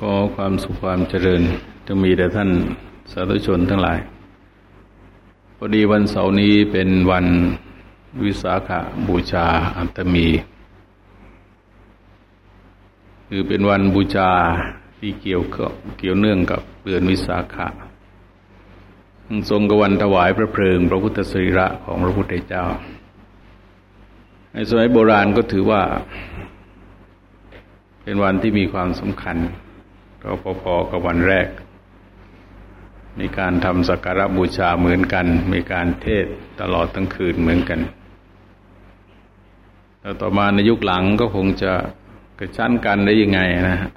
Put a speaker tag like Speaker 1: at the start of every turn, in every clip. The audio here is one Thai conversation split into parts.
Speaker 1: ก็ความสุขความเจริญจะมีแต่ท่านสาธุชนทั้งหลาย พอดีวันเสาร์นี้เป็นวันวิสาขบูชาอัตมี คือเป็นวันบูชาที่เกี่ยวกับเกี่ยวเนื่องกับเดือนวิสาขะทรงกับวันถวายพระเพลิง พระพุทธสรีระของพระพุทธเจ้า ในสมัยโบราณก็ถือว่า เป็นวันที่มีความสำคัญ ก็พอๆกับวันแรก มีการทำสักการะบูชาเหมือนกัน มีการเทศตลอดทั้งคืนเหมือนกันแล้วต่อมาในยุคหลังก็คงจะกระชั้นกันได้ยังไงนะฮะ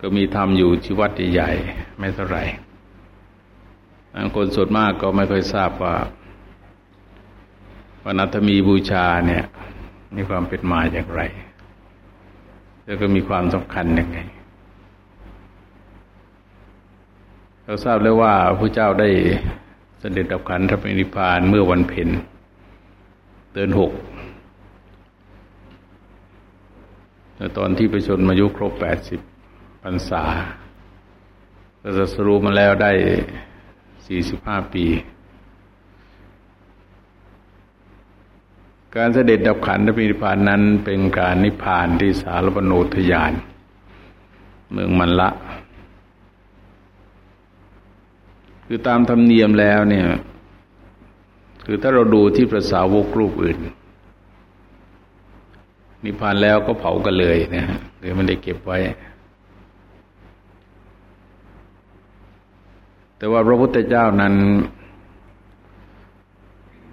Speaker 1: ก็มีทำอยู่ที่วัดใหญ่ๆไม่เท่าไหร่คนส่วนมากก็ไม่ค่อยทราบว่าวันอัตมีบูชาเนี่ยมีความเป็นมาอย่างไร แล้วก็มีความสำคัญยังไง เราทราบแล้วว่าพระเจ้าได้เสด็จดับขันธปรินิพานเมื่อวันเพ็ญเดือนหกตอนที่ประชนมายุครบแปดสิบพรรษาก็จะสรุปมาแล้วได้สี่สิบห้าปี การเสด็จดับขันธปรินิพานนั้นเป็นการนิพพานที่สารบโนทยาน เมืองมันละ คือตามธรรมเนียมแล้วเนี่ย คือถ้าเราดูที่พระสาวกรูปอื่น นิพพานแล้วก็เผากันเลยนะฮะหรือมันได้เก็บไว้ แต่ว่าพระพุทธเจ้านั้น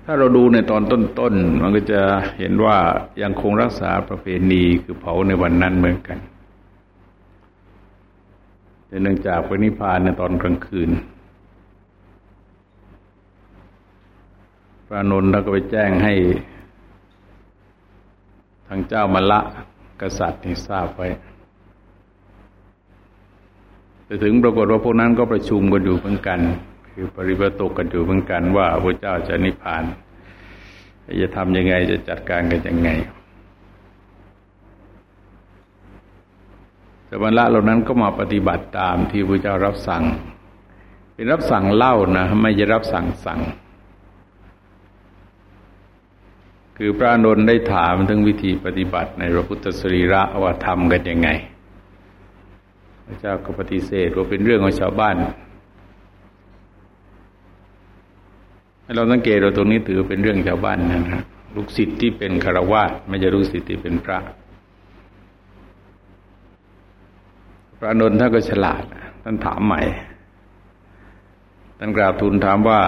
Speaker 1: ถ้าเราดูในตอนต้นๆมันก็จะเห็นว่ายังคงรักษาประเพณีคือเผาในวันนั้นเหมือนกันแต่เนื่องจากไปนิพพานในตอนกลางคืน พระนนท์แล้วก็ไปแจ้งให้ ทางเจ้ามาละกษัตริย์นี่ทราบไว้แต่ถึงปรากฏว่าพวกนั้นก็ประชุมกันอยู่เหมือนกัน คือปริบติกันอยู่เหมือนกัน ว่าพระเจ้าจะนิพพานจะทำยังไงจะจัดการกันยังไง แต่บรรละเหล่านั้นก็มาปฏิบัติตามที่พระเจ้ารับสั่ง เป็นรับสั่งเล่านะไม่จะรับสั่งสั่ง คือพระนนท์ได้ถามถึงวิธีปฏิบัติในพระพุทธสรีระว่าทำกันยังไง พระเจ้าก็ปฏิเสธว่าเป็นเรื่องของชาวบ้านให้เราสังเกตเราตรงนี้ถือเป็นเรื่องชาวบ้านนะฮะลูกศิษย์ที่เป็นคารวะไม่ใช่ลูกศิษย์ที่เป็นพระ พระนนท์ท่านก็ฉลาดท่านถามใหม่ท่านกราบทูลถามว่า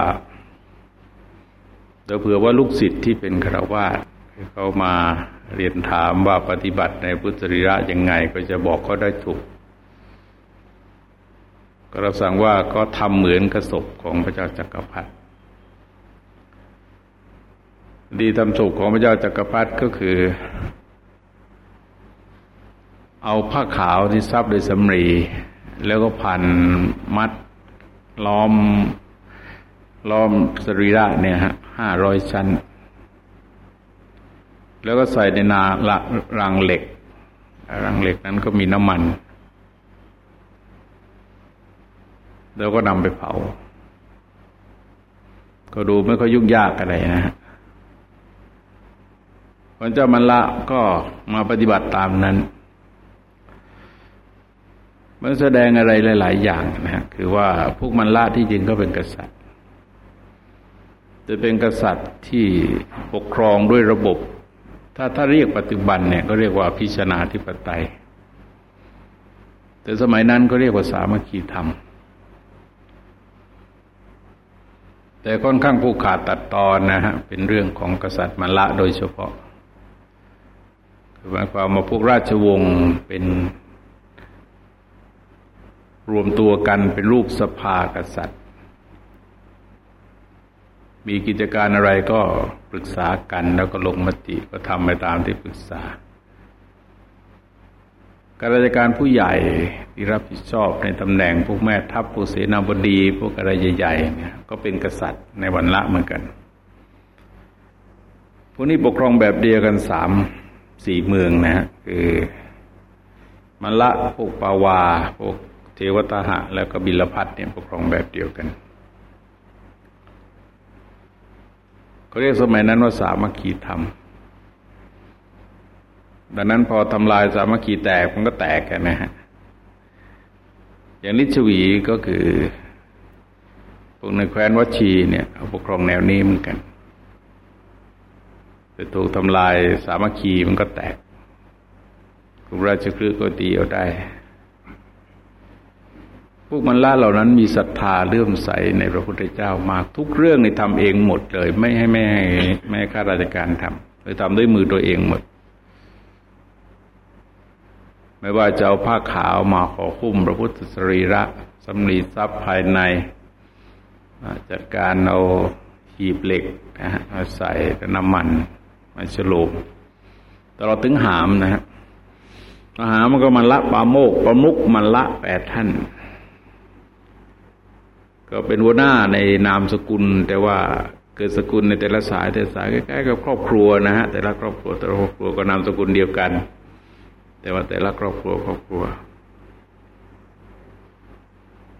Speaker 1: แต่เผื่อว่าลูกศิษย์ที่เป็นคราวาสเขามาเรียนถามว่าปฏิบัติในพุทธริระยังไงก็จะบอกเขาได้ถูก ก็รับสั่งว่าก็ทำเหมือนกระสบของพระเจ้าจักรพรรดิดีทำศพของพระเจ้าจักรพรรดิก็คือ เอาผ้าขาวที่ซับด้วยสำรี แล้วก็พันมัดล้อม ล้อมสรีระเนี่ยฮะห้าร้อยชั้น แล้วก็ใส่ในนาละรังเหล็ก รังเหล็กนั้นก็มีน้ำมัน แล้วก็นำไปเผา ก็ดูไม่ค่อยยุ่งยากอะไรนะฮะพระเจ้ามันละก็มาปฏิบัติตามนั้นมันแสดงอะไรหลาย ๆ อย่างนะฮะคือว่าพวกมันละที่จริงก็เป็นกษัตริย์ จะเป็นกษัตริย์ที่ปกครองด้วยระบบ ถ้าถ้าเรียกปัจจุบันเนี่ยก็เรียกว่าพิชนาธิปไตย แต่สมัยนั้นก็เรียกว่าสามัคคีธรรม แต่ค่อนข้างผูกขาดตัดตอนนะฮะเป็นเรื่องของกษัตริย์มละโดยเฉพาะหมายความมาพวกราชวงศ์เป็นรวมตัวกันเป็นลูกสภากษัตริย์ มีกิจการอะไรก็ปรึกษากันแล้วก็ลงมติก็ทำไปตามที่ปรึกษาการราชการผู้ใหญ่ที่รับผิดชอบในตำแหน่งพวกแม่ทัพผู้เสนาบดีพวกอะไรใหญ่ๆเนี่ยก็เป็นกษัตริย์ในวันละเหมือนกัน พวกนี้ปกครองแบบเดียวกันสามสี่เมืองนะฮะคือมันละพวกปาวาพวกเทวตาหะ แล้วก็บิลพัทเนี่ยปกครองแบบเดียวกัน เขาเรียกสมัยนั้นว่าสามัคคีธรรม ดังนั้นพอทำลายสามัคคีแตกมันก็แตกกันนะฮะ อย่างนิชวีก็คือพวกในแคว้นวัชีเนี่ยปกครองแนวนี้เหมือนกันแต่ถูกทำลายสามัคคีมันก็แตกกรุงราชคฤห์ก็ตีเอาได้ พวกมันล่าเหล่านั้นมีศรัทธาเลื่อมใสในพระพุทธเจ้ามากทุกเรื่องในทำเองหมดเลย ไม่ให้แม่ให้แม่ข้าราชการทำเลยทำด้วยมือตัวเองหมด ไม่ว่าจะเอาผ้าขาวมาขอคุ้มพระพุทธสรีระสำลีทรัพย์ภายในจัดการเอาหีบเหล็กนะฮะมาใส่น้ำมันมาฉลุตลอดถึงหามนะฮะหามมันก็มันละปาโมกประมุกมันละแปดท่าน ก็เป็นหัวหน้าในนามสกุล แต่ว่าเกิดสกุลในแต่ละสายแต่สายใกล้ๆกับครอบครัวนะฮะแต่ละครอบครัวแต่ละครอบครัวก็นามสกุลเดียวกัน แต่ว่าแต่ละครอบครัวครอบครัว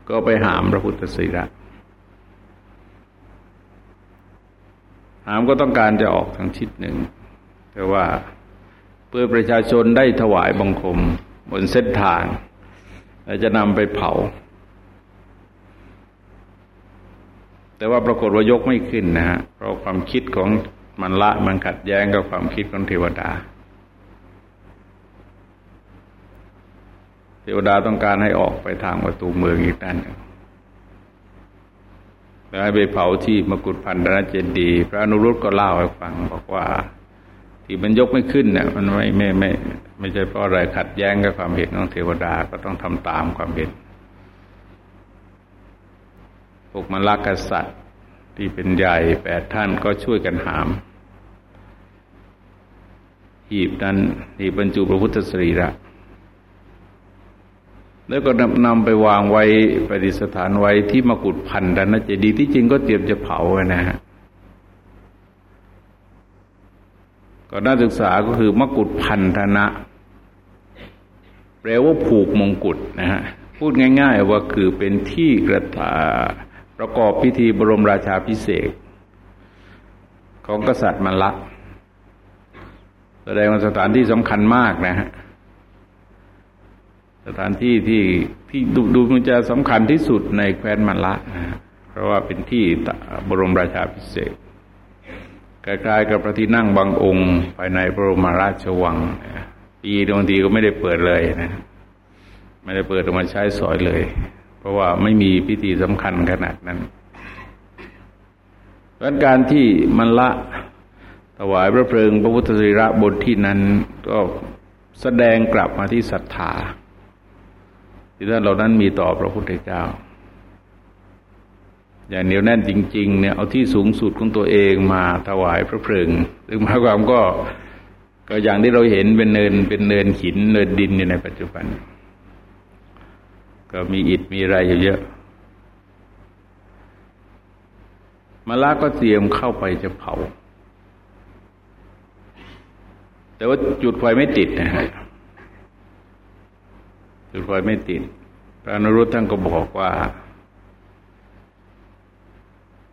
Speaker 1: ก็ไปหามพระพุทธศีระหามก็ต้องการจะออกทางทิศหนึ่ง แต่ว่าเพื่อประชาชนได้ถวายบังคม บนเส้นทางและจะนำไปเผา แต่ว่าปรากฏว่ายกไม่ขึ้นนะฮะเพราะความคิดของมันละมันขัดแย้งกับความคิดของเทวดา เทวดาต้องการให้ออกไปทางประตูเมืองอีกด้านหนึ่งแล้วให้ไปเผาที่มกุฎพันธนเจดีย์พระนุรุตก็เล่าให้ฟังบอกว่า ที่มันยกไม่ขึ้นเนี่ยมันไม่ไม่ไม่ไม่ใช่เพราะอะไรขัดแย้งกับความเห็นของเทวดาก็ต้องทำตามความเห็น พวกมรรคสัตว์ที่เป็นใหญ่แปดท่านก็ช่วยกันหาม หีบนั้นหีบบรรจุพระพุทธสรีระ แล้วก็นำไปวางไว้ประดิษฐานไว้ที่มกุฎพันธนเจดีที่จริงก็เตรียมจะเผานะฮะก็น่าศึกษาก็คือมกุฎพันธนะแปลว่าผูกมงกุฎนะฮะพูดง่าย ๆ ว่าคือเป็นที่กระตา ประกอบพิธีบรมราชาพิเศษของกษัตริย์มัละแสดงว่าสถานที่สำคัญมากนะฮะสถานที่ที่ที่ดูดูมันจะสำคัญที่สุดในแคว้นมัลละนะเพราะว่าเป็นที่บรมราชาพิเศษคล้ายๆกับพระที่นั่งบางองค์ ภายในบรมราชวังปีบางทีก็ไม่ได้เปิดเลยนะ ไม่ได้เปิดออกมาใช้สอยเลย เพราะว่าไม่มีพิธีสำคัญขนาดนั้นเพราะการที่มันละถวายพระเพลิงพระพุทธศีระบนที่นั้นก็แสดงกลับมาที่ศรัทธาที่ท่านเหล่านั้นมีต่อพระพุทธเจ้า อย่างเหนียวแน่นจริง ๆ เนี่ยเอาที่สูงสุดของตัวเองมาถวายพระเพลิงซึ่งหมายความก็ก็อย่างที่เราเห็นเป็นเนินเป็นเนินหินเนินดินอยู่ในปัจจุบัน ก็มีอิฐมีอะไรอยู่เยอะมาลาก็เตรียมเข้าไปจะเผา แต่ว่าจุดไฟไม่ติดนะฮะจุดไฟไม่ติด พระนรุตท่านก็บอกว่า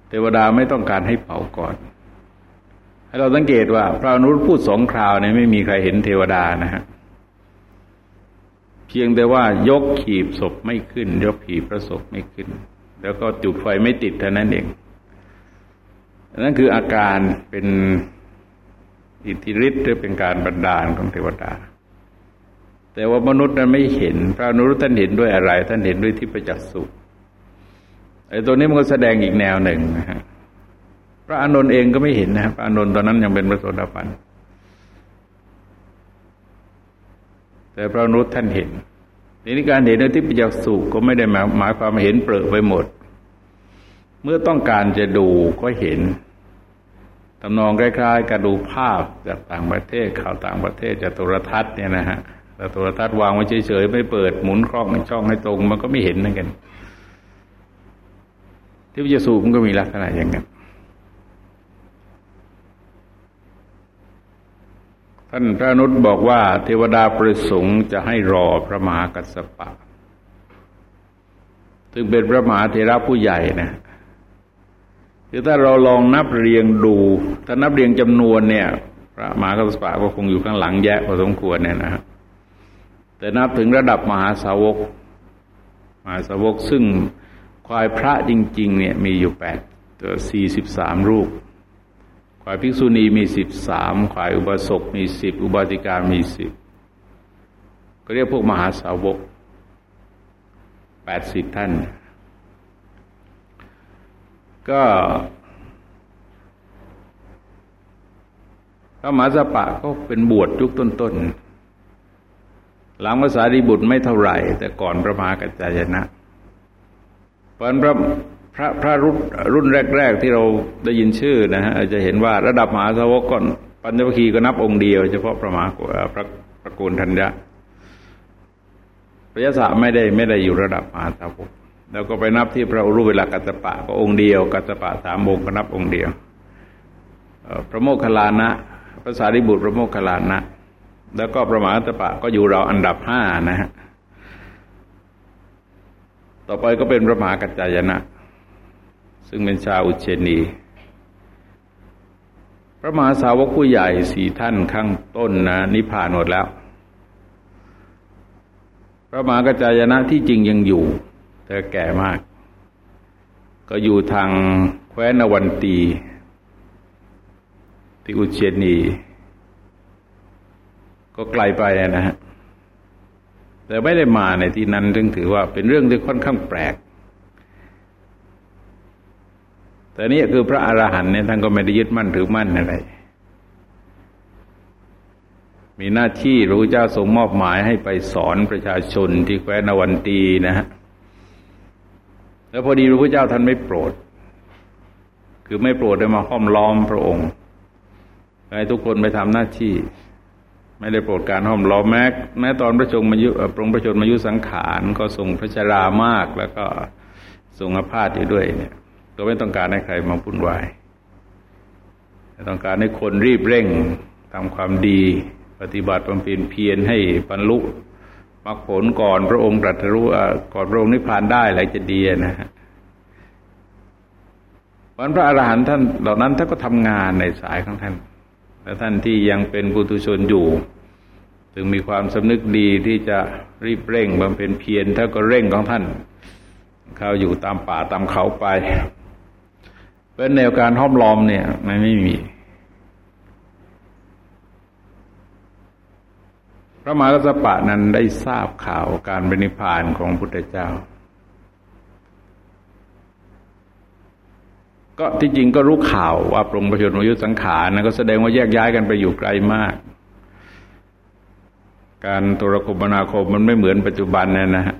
Speaker 1: เทวดาไม่ต้องการให้เผาก่อน ให้เราสังเกตว่า พระนรุตพูดสองคราวเนี่ยไม่มีใครเห็นเทวดานะฮะ เพียงแต่ว่ายกขีบศพไม่ขึ้น ยกขีบพระศพไม่ขึ้น แล้วก็จุดไฟไม่ติดเท่านั้นเองนั่นคืออาการเป็นอิทธิฤทธิ์หรือเป็นการบันดาลของเทวดา แต่ว่ามนุษย์นั้นไม่เห็น พระอนุรุตท่านเห็นด้วยอะไร ท่านเห็นด้วยที่ประจักษ์สุไอ้ตัวนี้มันก็แสดงอีกแนวหนึ่งนะฮะพระอานนท์เองก็ไม่เห็นนะพระอานนท์ตอนนั้นยังเป็นพระโสดาบัน แต่พระนุรุตท่านเห็นทีนี้การเห็นในที่ประจักสุก็ไม่ได้หมายหมายความเห็นเปลือกไปหมด เมื่อต้องการจะดูก็เห็นตำนองคล้ายๆกับดูภาพจากต่างประเทศข่าวต่างประเทศจากโทรทัศน์เนี่ยนะฮะแต่โทรทัศน์วางไว้เฉยๆไม่เปิดหมุนกล้องช่องให้ตรง มันก็ไม่เห็นนั่นกันที่วิจสูมันก็มีลักษณะอย่างนั้น ท่านพระนุษบอกว่า เทวดาประสงค์จะให้รอพระมหากัสสปะซึ่งเป็นพระมหาเทระผู้ใหญ่นะคือถ้าเราลองนับเรียงดู ถ้านับเรียงจำนวนเนี่ย พระมหากัสสปะก็คงอยู่ข้างหลังแยะพอสมควรเนี่ยนะแต่นับถึงระดับมหาสาวก มหาสาวกซึ่งควายพระจริง ๆ เนี่ยมีอยู่แปดสี่สิบสามรูป ฝ่ายภิกษุณีมีสิบสามฝ่ายอุบาสกมีสิบอุบาสิกามีสิบก็เรียกพวกมหาสาวกแปดสิบท่าน ก็พระมหาสปะก็เป็นบวชยุคต้นๆหลังภาษาดีบุตรไม่เท่าไหร่ แต่ก่อนพระมหากัจจายนะเพราะพระ พระพระรุ่นรุ่นแรก ๆ ที่เราได้ยินชื่อนะฮะจะเห็นว่าระดับมหาสาวกก่อนปัญญวคีก็นับองค์เดียว เฉพาะพระมหาพระพระโกนธัญญะพระยศไม่ได้ไม่ได้อยู่ระดับมหาสาวกแล้วก็ไปนับที่พระอุรุเวลากัตปะก็องค์เดียว กัตปะสามองค์ก็นับองค์เดียวพระโมคคัลลานะพระสารีบุตรพระโมคคัลลานะ แล้วก็พระมหากัตปะก็อยู่เราอันดับห้านะฮะต่อไปก็เป็นพระมหากัจจายนะ ซึ่งเป็นชาวอุเชนี พระมหาสาวกผู้ใหญ่สี่ท่านข้างต้นนะนิพพานหมดแล้ว พระมหากัจจายนะที่จริงยังอยู่ แต่แก่มาก ก็อยู่ทางแคว้นนวันตี ที่อุเชนี ก็ไกลไปนะฮะแต่ไม่ได้มาในที่นั้นจึงถือว่าเป็นเรื่องที่ค่อนข้างแปลก แต่นี่คือพระอรหันต์เนี่ยท่านก็ไม่ได้ยึดมั่นถือมั่นอะไร มีหน้าที่รู้เจ้าทรงมอบหมายให้ไปสอนประชาชนที่แคว้นวันตีนะฮะแล้วพอดีพระพุทธเจ้าท่านไม่โปรด คือไม่โปรดได้มาห้อมล้อมพระองค์ให้ทุกคนไปทำหน้าที่ ไม่ได้โปรดการห้อมล้อมแม้แม้ตอนพระชงมายุปรงพระชนมายุสังขารก็ทรงพระชรามากแล้วก็ทรงอาพาธอยู่ด้วยเนี่ย ก็ไม่ต้องการให้ใครมาปุ่นวายต้องการให้คนรีบเร่งทำความดี ปฏิบัติบำเพ็ญเพียรให้บรรลุมรรคผลก่อนพระองค์ตรัสรู้ก่อนพระองค์นิพพานได้หลายจะดีนะฮะวันพระอรหันต์ท่านเหล่านั้นท่านก็ทำงานในสายของท่าน และท่านที่ยังเป็นปุถุชนอยู่ถึงมีความสำนึกดีที่จะรีบเร่งบำเพ็ญเพียรท่านก็เร่งของท่าน เขาอยู่ตามป่าตามเขาไป เป็นแนวการห้อมล้อมเนี่ยมันไม่มีพระมหากษัตริย์นั้นได้ทราบข่าวการบริพานของพุทธเจ้า ก็ที่จริงก็รู้ข่าวว่าปรงประชนวยุสังขารนะก็แสดงว่าแยกย้ายกันไปอยู่ไกลมาก การโทรคมนาคมมันไม่เหมือนปัจจุบันเนี่ยนะฮะ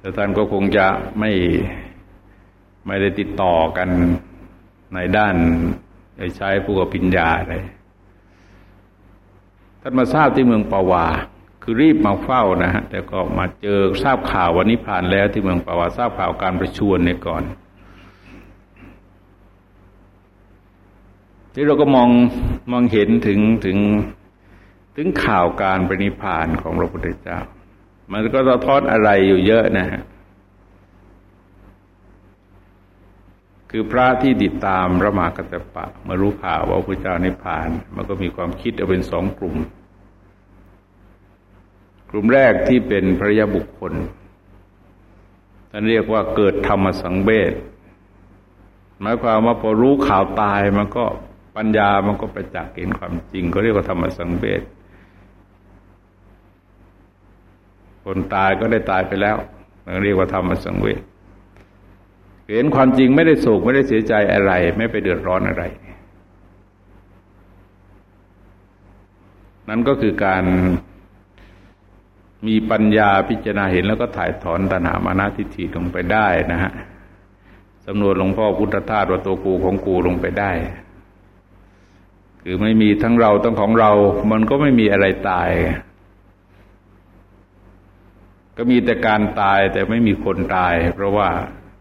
Speaker 1: แต่ท่านก็คงจะไม่ ไม่ได้ติดต่อกันในด้านใช้ผู้กับปิญญาอะไรท่านมาทราบที่เมืองปาวา คือรีบมาเฝ้านะฮะแต่ก็มาเจอทราบข่าววันนี้ผ่านแล้วที่เมืองปาวาทราบข่าวการประชวรในก่อน ที่เราก็มองมองเห็นถึงถึงถึงข่าวการปรินิพานของพระพุทธเจ้า มันก็สะท้อนอะไรอยู่เยอะนะฮะ คือพระที่ติดตามพระมหากัตปะมารู้ข่าวว่าพระเจ้านิพพาน มันก็มีความคิดเอาเป็นสองกลุ่ม กลุ่มแรกที่เป็นพระยาบุคคลท่านเรียกว่าเกิดธรรมสังเวชหมายความว่าพอรู้ข่าวตายมันก็ปัญญามันก็ประจักษ์เห็นความจริงก็เรียกว่าธรรมสังเวชคนตายก็ได้ตายไปแล้ว มันเรียกว่าธรรมสังเวช เห็นความจริงไม่ได้โศกไม่ได้เสียใจอะไร ไม่ไปเดือดร้อนอะไร นั่นก็คือการมีปัญญาพิจารณาเห็นแล้วก็ถ่ายถอนตัณหามานาทิฏฐิลงไปได้นะฮะสำนวนหลวงพ่อพุทธทาสว่าตัวกูของกูลงไปได้ คือไม่มีทั้งเราทั้งของเรา มันก็ไม่มีอะไรตาย ก็มีแต่การตายแต่ไม่มีคนตาย เพราะว่า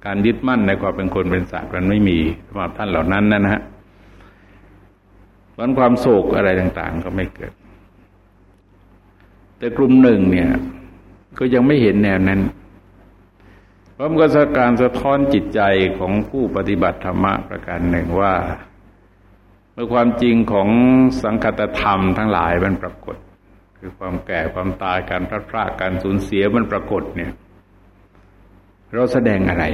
Speaker 1: การยึดมั่นในความเป็นคนเป็นสัตว์มันไม่มีสำหรับท่านเหล่านั้นนะฮะวันความโศกอะไรต่าง ๆ ก็ไม่เกิด แต่กลุ่มหนึ่งเนี่ย ก็ยังไม่เห็นแนวนั้นเพราะมันก็สการสะท้อนจิตใจของผู้ปฏิบัติธรรมะประการหนึ่งว่าเมื่อความจริงของสังคตธรรมทั้งหลายมันปรากฏ คือความแก่ความตายการพลาดพลาดการสูญเสียมันปรากฏเนี่ย เราแสดงอะไร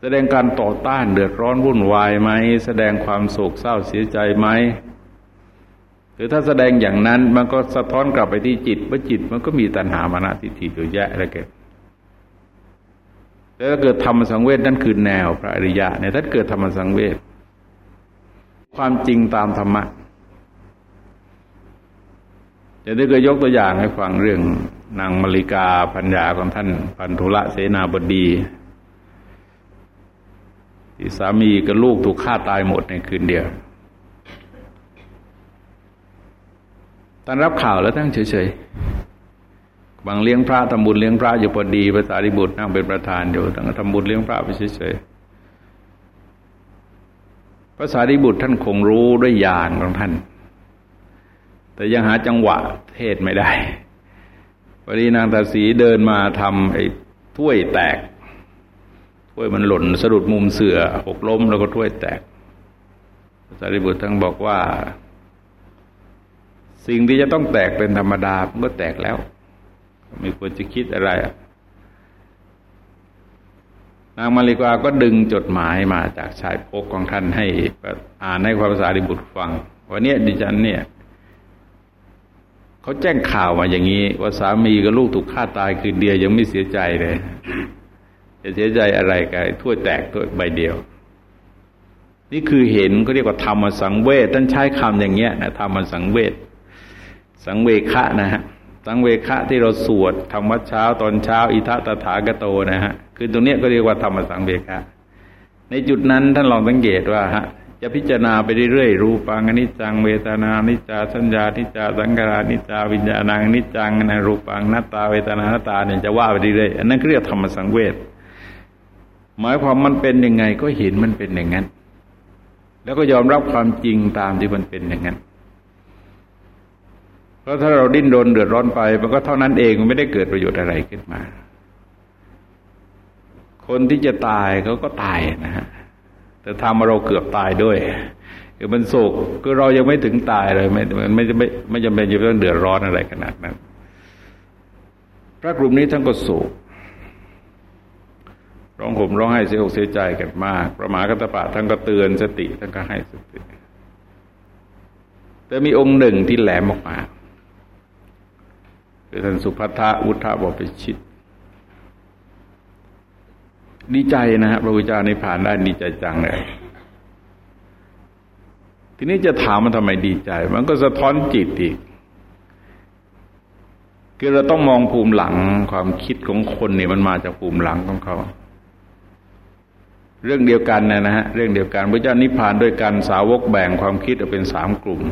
Speaker 1: แสดงการต่อต้านเดือดร้อนวุ่นวายไหม แสดงความโศกเศร้าเสียใจไหมหรือถ้าแสดงอย่างนั้นมันก็สะท้อนกลับไปที่จิตว่าจิตมันก็มีตัณหามานะทิฏฐิอยู่แยะอะไรเกิดแต่ถ้าเกิดธรรมสังเวชนั่นคือแนวพระอริยะเนี่ยถ้าเกิดธรรมสังเวชความจริงตามธรรมะจะได้เคยยกตัวอย่างให้ฟังเรื่อง นางมริกาพัญญาของท่านพันธุละเสนาบดีที่สามีกับลูกถูกฆ่าตายหมดในคืนเดียวตอนรับข่าวแล้วตั้งเฉยๆ บางเลี้ยงพระทำบุญเลี้ยงพระอยู่พอดีภาษาดิบุตรนั่งเป็นประธานอยู่ตั้งทำบุญเลี้ยงพระไปเฉยๆภาษาดิบุตรท่านคงรู้ด้วยญาณของท่าน แต่ยังหาจังหวะเทศไม่ได้ พอดีนางตาสีเดินมาทำไอ้ถ้วยแตก ถ้วยมันหล่นสะดุดมุมเสือหกล้มแล้วก็ถ้วยแตกสารีบุตรทั้งบอกว่า สิ่งที่จะต้องแตกเป็นธรรมดามันก็แตกแล้ว ไม่ควรจะคิดอะไรนางมาริกาก็ดึงจดหมายมาจากชายพกของท่านให้อ่านให้ความสารีบุตรฟังวันนี้ดิฉันเนี่ย เขาแจ้งข่าวมาอย่างนี้ ว่าสามีกับลูกถูกฆ่าตายคืนเดียวยังไม่เสียใจเลยจะเสียใจอะไรกันถ้วยแตกถ้วยใบเดียว นี่คือเห็นเขาเรียกว่าธรรมสังเวชท่านใช้คำอย่างเงี้ยนะธรรมสังเวชสังเวคะนะฮะสังเวคะที่เราสวดทำวัดเช้าตอนเช้า อิทัตถากโตนะฮะคือตรงเนี้ยก็เรียกว่าธรรมสังเวคะในจุดนั้นท่านลองสังเกตว่าฮะ จะพิจารณาไปเรื่อยๆ รูปังอนิจจัง เวทนานิจจา สัญญานิจจา สังขารานิจจา วิญญาณังนิจจังนะรูปังนัตตา เวทนานัตตาเนี่ยจะว่าไปเรื่อยๆ อันนั้นเรียกธรรมสังเวช หมายความมันเป็นยังไงก็เห็นมันเป็นอย่างนั้น แล้วก็ยอมรับความจริงตามที่มันเป็นอย่างนั้น เพราะถ้าเราดิ้นรนเดือดร้อนไป มันก็เท่านั้นเองมันไม่ได้เกิดประโยชน์อะไรขึ้นมา คนที่จะตายเขาก็ตายนะฮะ แต่ทำมาเราเกือบตายด้วยคือมันโศกคือเรายังไม่ถึงตายเลยไม่ไม่ไม่ไม่จำเป็นจะต้องเดือดร้อนอะไรขนาดนั้น พระกลุ่มนี้ท่านก็โศกร้องห่มร้องไห้เสียอกเสียใจกันมาก พระมหากัตปะท่านก็เตือนสติท่านก็ให้สติแต่มีองค์หนึ่งที่แหลมออกมาคือท่านสุภัทะวุฒาบพิชิต ดีใจนะฮะพระพุทธเจ้าในผ่านได้ดีใจจังเลยทีนี้จะถามมันทำไมดีใจ มันก็สะท้อนจิตอีกคือเราต้องมองภูมิหลังความคิดของคนเนี่ยมันมาจากภูมิหลังของเขา เรื่องเดียวกันนะนะฮะเรื่องเดียวกันพระเจ้านิพพานด้วยกันสาวกแบ่งความคิดออกเป็นสามกลุ่ม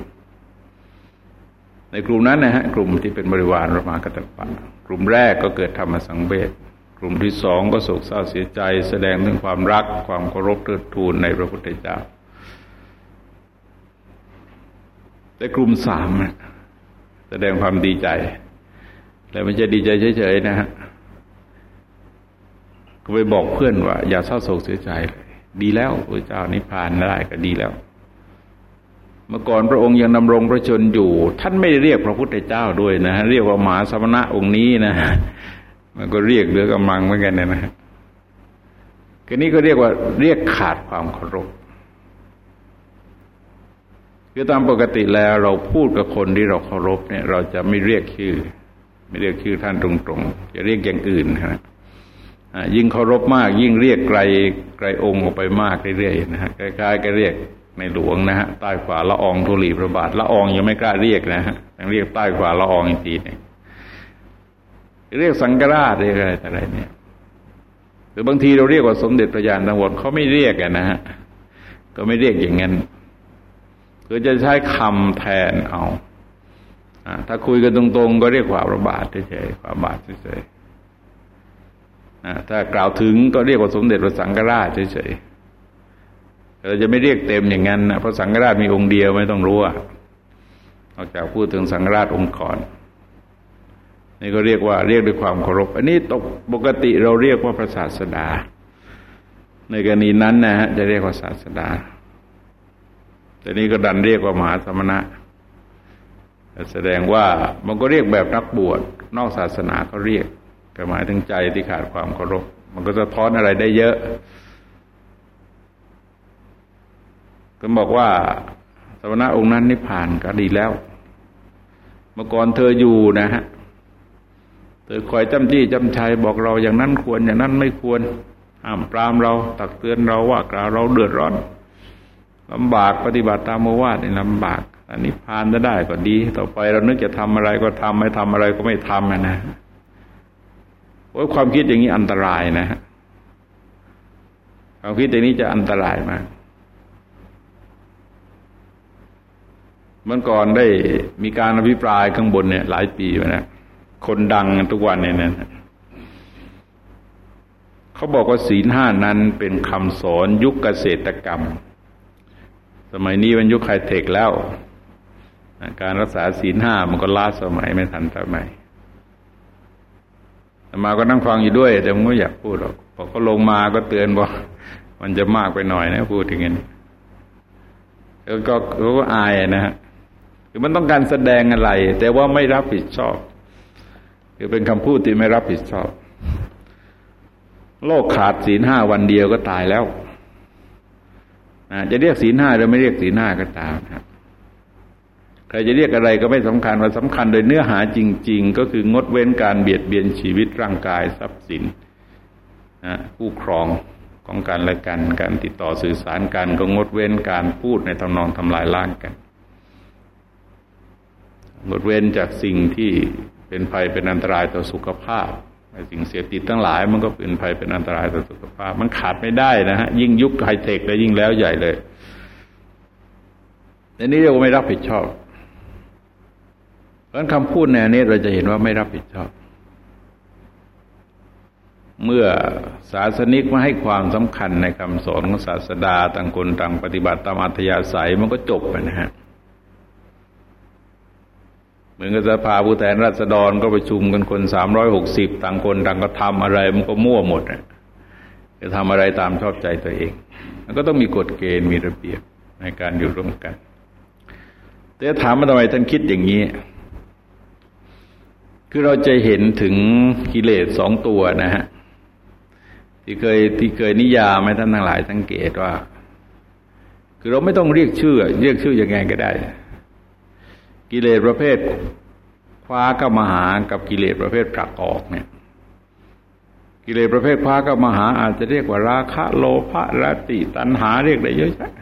Speaker 1: ในกลุ่มนั้นนะฮะกลุ่มที่เป็นบริวารระมากตปะกลุ่มแรกก็เกิดธรรมสังเวช กลุ่มที่สองก็โศกเศร้าเสียใจ แสดงถึงความรักความเคารพเทิดทูนในพระพุทธเจ้า แต่กลุ่มสามแสดงความดีใจ แต่ไม่จะดีใจเฉยๆนะฮะก็ไปบอกเพื่อนว่า อย่าเศร้าโศกเสียใจเลยดีแล้วพระเจ้านิพพานได้ก็ดีแล้ว เมื่อก่อนพระองค์ยังดำรงพระชนอยู่ ท่านไม่เรียกพระพุทธเจ้าด้วยนะ เรียกว่าหมาสมณะองค์นี้นะ มันก็เรียกเรือกำลังเหมือนกันนะนะก็นี้ก็เรียกว่าเรียกขาดความเคารพคือตามปกติแล้วเราพูดกับคนที่เราเคารพเนี่ย เราจะไม่เรียกชื่อ ไม่เรียกชื่อท่านตรงๆ จะเรียกอย่างอื่นนะยิ่งเคารพมาก ยิ่งเรียกไกลไกลองค์ออกไปมากเรื่อยๆนะฮะคล้ายๆก็เรียกในหลวงนะฮะใต้ขวาละอองทุลีพระบาทละอองยังไม่กล้าเรียกนะฮะยังเรียกใต้ขวาละอองอีกทีนึง เรียกสังกราชเรียกอะไรอะไรเนี่ยหรือบางทีเราเรียกว่าสมเด็จพระยานตังวรเขาไม่เรียกกันนะฮะก็ไม่เรียกอย่างนั้นคือจะใช้คำแทนเอาถ้าคุยกันตรง ๆ ก็เรียกว่าพระบาทเฉยๆพระบาทเฉยๆถ้ากล่าวถึงก็เรียกว่าสมเด็จพระสังฆราชเฉยๆเราจะไม่เรียกเต็มอย่างนั้นนะเพราะสังฆราชมีองค์เดียวไม่ต้องรู้อะนอกจากพูดถึงสังฆราชองค์ก่อน นี่ก็เรียกว่าเรียกด้วยความเคารพ อันนี้ตกปกติเราเรียกว่าพระศาสดา ในกรณีนั้นนะฮะจะเรียกว่าศาสดา แต่นี้ก็ดันเรียกว่ามหาสมณะ แสดงว่ามันก็เรียกแบบนักบวชนอกศาสนาเขาเรียกแต่หมายถึงใจที่ขาดความเคารพ มันก็จะท้อนอะไรได้เยอะ ก็บอกว่าสมณะองค์นั้นนิพพานก็ดีแล้ว เมื่อก่อนเธออยู่นะฮะ เธอคอยจำจี้จำชัยบอกเราอย่างนั้นควรอย่างนั้นไม่ควรห้ามปรามเราตักเตือนเราว่ากล่าวเราเดือดร้อนลำบากปฏิบัติตามโมวาทนี่ลำบาก อันนี้พานจะได้ก็ดี ต่อไปเรานึกจะทำอะไรก็ทำไม่ทำอะไรก็ไม่ทำนะโอ้ยความคิดอย่างนี้อันตรายนะฮะความคิดอย่างนี้จะอันตรายมากเมื่อก่อนได้มีการอภิปรายข้างบนเนี่ย หลายปีมาแล้ว คนดังทุกวันเนี่ยนะเขาบอกว่าศีลห้านั้นเป็นคำสอนยุคเกษตรกรรม สมัยนี้มันยุคไฮเทคแล้ว การรักษาศีลห้ามันก็ล้าสมัยไม่ทันสมัยมาก็นั่งฟังอยู่ด้วย แต่ผมก็อยากพูดหรอกพอเขาลงมาก็เตือนว่ามันจะมากไปหน่อยนะพูดอย่างนี้แล้วก็เขาก็อายนะฮะคือมันต้องการแสดงอะไร แต่ว่าไม่รับผิดชอบ คือเป็นคำพูดที่ไม่รับผิดชอบ โลกขาดศีลห้าวันเดียวก็ตายแล้วจะเรียกศีลห้าหรือไม่เรียกศีลห้าก็ตามครับใครจะเรียกอะไรก็ไม่สำคัญว่าสำคัญโดยเนื้อหาจริง ๆ ก็คืองดเว้นการเบียดเบียนชีวิตร่างกายทรัพย์สินนะผู้ครองของการและกัน การติดต่อสื่อสารกันก็งดเว้นการพูดในทำนองทำลายล้างกัน งดเว้นจากสิ่งที่ เป็นภัยเป็นอันตรายต่อสุขภาพสิ่งเสียติดทั้งหลาย มันก็เป็นภัยเป็นอันตรายต่อสุขภาพ มันขาดไม่ได้นะฮะยิ่งยุคไฮเทคแล้วยิ่งแล้วใหญ่เลยอันนี้เรียกว่าไม่รับผิดชอบ เพราะคำพูดแนวนี้เราจะเห็นว่าไม่รับผิดชอบ เมื่อศาสนิกมาให้ความสำคัญในคำสอนของศาสดาต่างคนต่างปฏิบัติตามอัธยาศัยมันก็จบไปนะฮะ เหมือนกับสภาผู้แทนราษฎรก็ประชุมกันคนสามร้อยหกสิบต่างคนต่างก็ทำอะไรมันก็มั่วหมดจะทำอะไรตามชอบใจตัวเองมันก็ต้องมีกฎเกณฑ์มีระเบียบในการอยู่ร่วมกัน แต่ถามมาทำไมท่านคิดอย่างนี้ คือเราจะเห็นถึงกิเลสสองตัวนะฮะที่เคยที่เคยนิยามให้ท่านทั้งหลายสังเกตว่า คือเราไม่ต้องเรียกชื่อ เรียกชื่อยังไงก็ได้ กิเลสประเภทคว้าก็มาหากับกิเลสประเภทผลักออกเนี่ยกิเลสประเภทคว้าก็มาหา อาจจะเรียกว่าราคะโลภะรติตัณหาเรียกได้เยอะแยะ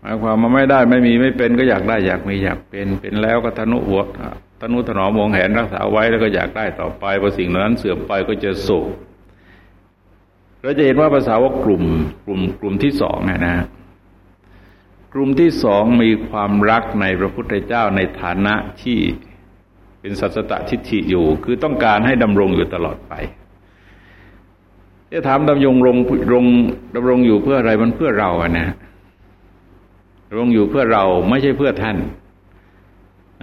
Speaker 1: หมายความมาไม่ได้ไม่มีไม่เป็นก็อยากได้อยากมีอยากเป็นเป็นแล้วก็ทนุหัวทนุถนอมวงแหนรักษาไว้แล้วก็อยากได้ต่อไปพอสิ่งนั้นเสื่อมไปก็จะโศกเราจะเห็นว่าภาษาว่ากลุ่มกลุ่มกลุ่มที่สองนะนะ กลุ่มที่สองมีความรักในพระพุทธเจ้าในฐานะที่เป็นสัจตะทิฏฐิอยู่ คือต้องการให้ดำรงอยู่ตลอดไปจะถามดำรงรงรงดำรงอยู่เพื่ออะไรมันเพื่อเราอะนะดำรงอยู่เพื่อเราไม่ใช่เพื่อท่าน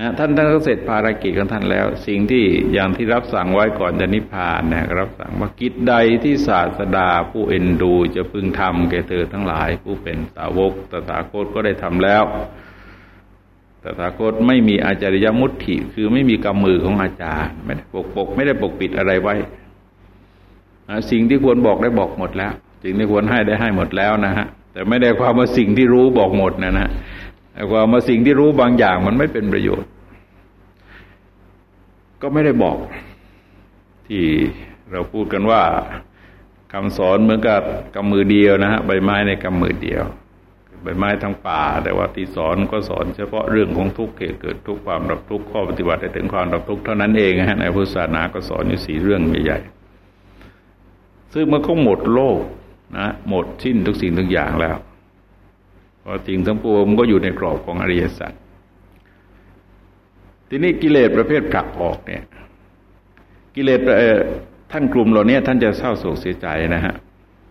Speaker 1: นะท่านท่านก็เสร็จภารกิจของท่านแล้ว สิ่งที่อย่างที่รับสั่งไว้ก่อนจะนิพพานนะรับสั่งว่ากิจใดที่ศาสดาผู้เอ็นดูจะพึงทำแก่เธอทั้งหลาย ผู้เป็นสาวกตถาคตก็ได้ทำแล้วตถาคตไม่มีอาจารยมุตถิคือไม่มีกำมือของอาจารย์ไม่ได้ปกปกไม่ได้ปกปิดอะไรไว้สิ่งที่ควรบอกได้บอกหมดแล้ว สิ่งที่ควรให้ได้ให้หมดแล้วนะฮะแต่ไม่ได้ความว่าสิ่งที่รู้บอกหมดนะนะ ความว่าสิ่งที่รู้บางอย่างมันไม่เป็นประโยชน์ ก็ไม่ได้บอก ที่เราพูดกันว่าคำสอนเหมือนกับกำมือเดียวนะฮะใบไม้ในกำมือเดียวใบไม้ทั้งป่า แต่ว่าที่สอนก็สอนเฉพาะเรื่องของทุกข์เกิดทุกความรับทุกข์ข้อปฏิบัติถึงความรับทุกข์เท่านั้นเองฮะในพุทธศาสนาก็สอนอยู่สี่เรื่องใหญ่ๆซึ่งมันก็หมดโลกนะหมดสิ้นทุกสิ่งทุกอย่างแล้ว พราะสิ่งทั้งปวงมันก็อยู่ในกรอบของอริยสัจทีนี้กิเลสประเภทผลักออกเนี่ย กิเลสท่านกลุ่มเหล่านี้ท่านจะเศร้าโศกเสียใจนะฮะ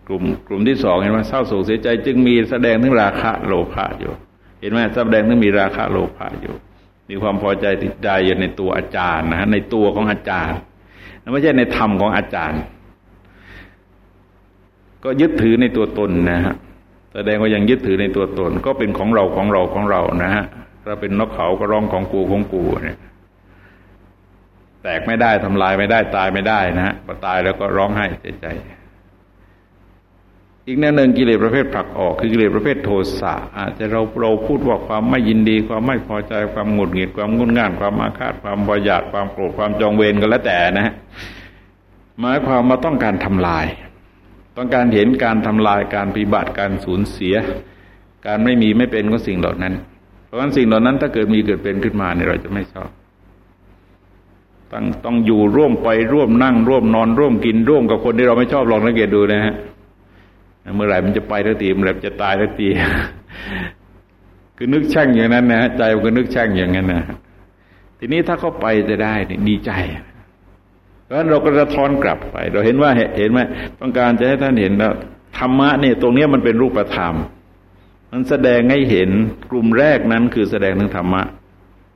Speaker 1: กลุ่มกลุ่มที่สองเห็นไหมเศร้าโศกเสียใจ จึงมีแสดงถึงราคะโลภะอยู่ เห็นไหมแสดงถึงมีราคะโลภะอยู่ มีความพอใจติดใจอยู่ในตัวอาจารย์นะฮะในตัวของอาจารย์ไม่ใช่ในธรรมของอาจารย์ ก็ยึดถือในตัวตนนะฮะ แสดงว่ายังยึดถือในตัวตน ก็เป็นของเราของเราของเรานะฮะถ้าเป็นนกเขาก็ร้องของกูของกูเนี่ยแตกไม่ได้ทำลายไม่ได้ตายไม่ได้นะฮะพอตายแล้วก็ร้องไห้เสียใจ อีกแนวหนึ่งกิเลสประเภทผลักออกคือกิเลสประเภทโทสะอาจจะเราเราพูดว่าความไม่ยินดี ความไม่พอใจความหงุดหงิดความงุนง่าน ความอาฆาตความบอยากความโกรธความจองเวรก็แล้วแต่นะฮะหมายความมาต้องการทำลาย ต้องการเห็นการทำลายการปฏิบัติการสูญเสีย การไม่มีไม่เป็นก็สิ่งเหล่านั้น เพราะฉะนั้นสิ่งเหล่านั้นถ้าเกิดมีเกิดเป็นขึ้นมาเนี่ยเราจะไม่ชอบต้องต้องอยู่ร่วมไปร่วมนั่ง ร่วมนอน ร่วมกินร่วมกับคนที่เราไม่ชอบลองสังเกตดูนะฮะเมื่อไหร่มันจะไปทันทีเมื่อไหร่จะตายทันทีคือนึกแช่งอย่างนั้นนะใจมันก็นึกแช่งอย่างนั้นนะทีนี้ถ้าเขาไปจะได้ดีใจ ราะฉะนั้นเราก็จะทอนกลับไป เราเห็นว่าเห็นไหมต้องการจะให้ท่านเห็นแล้วธรรมะเนี่ยตรงนี้มันเป็นรูปธรรม มันแสดงให้เห็นกลุ่มแรกนั้นคือแสดงถึงธรรมะ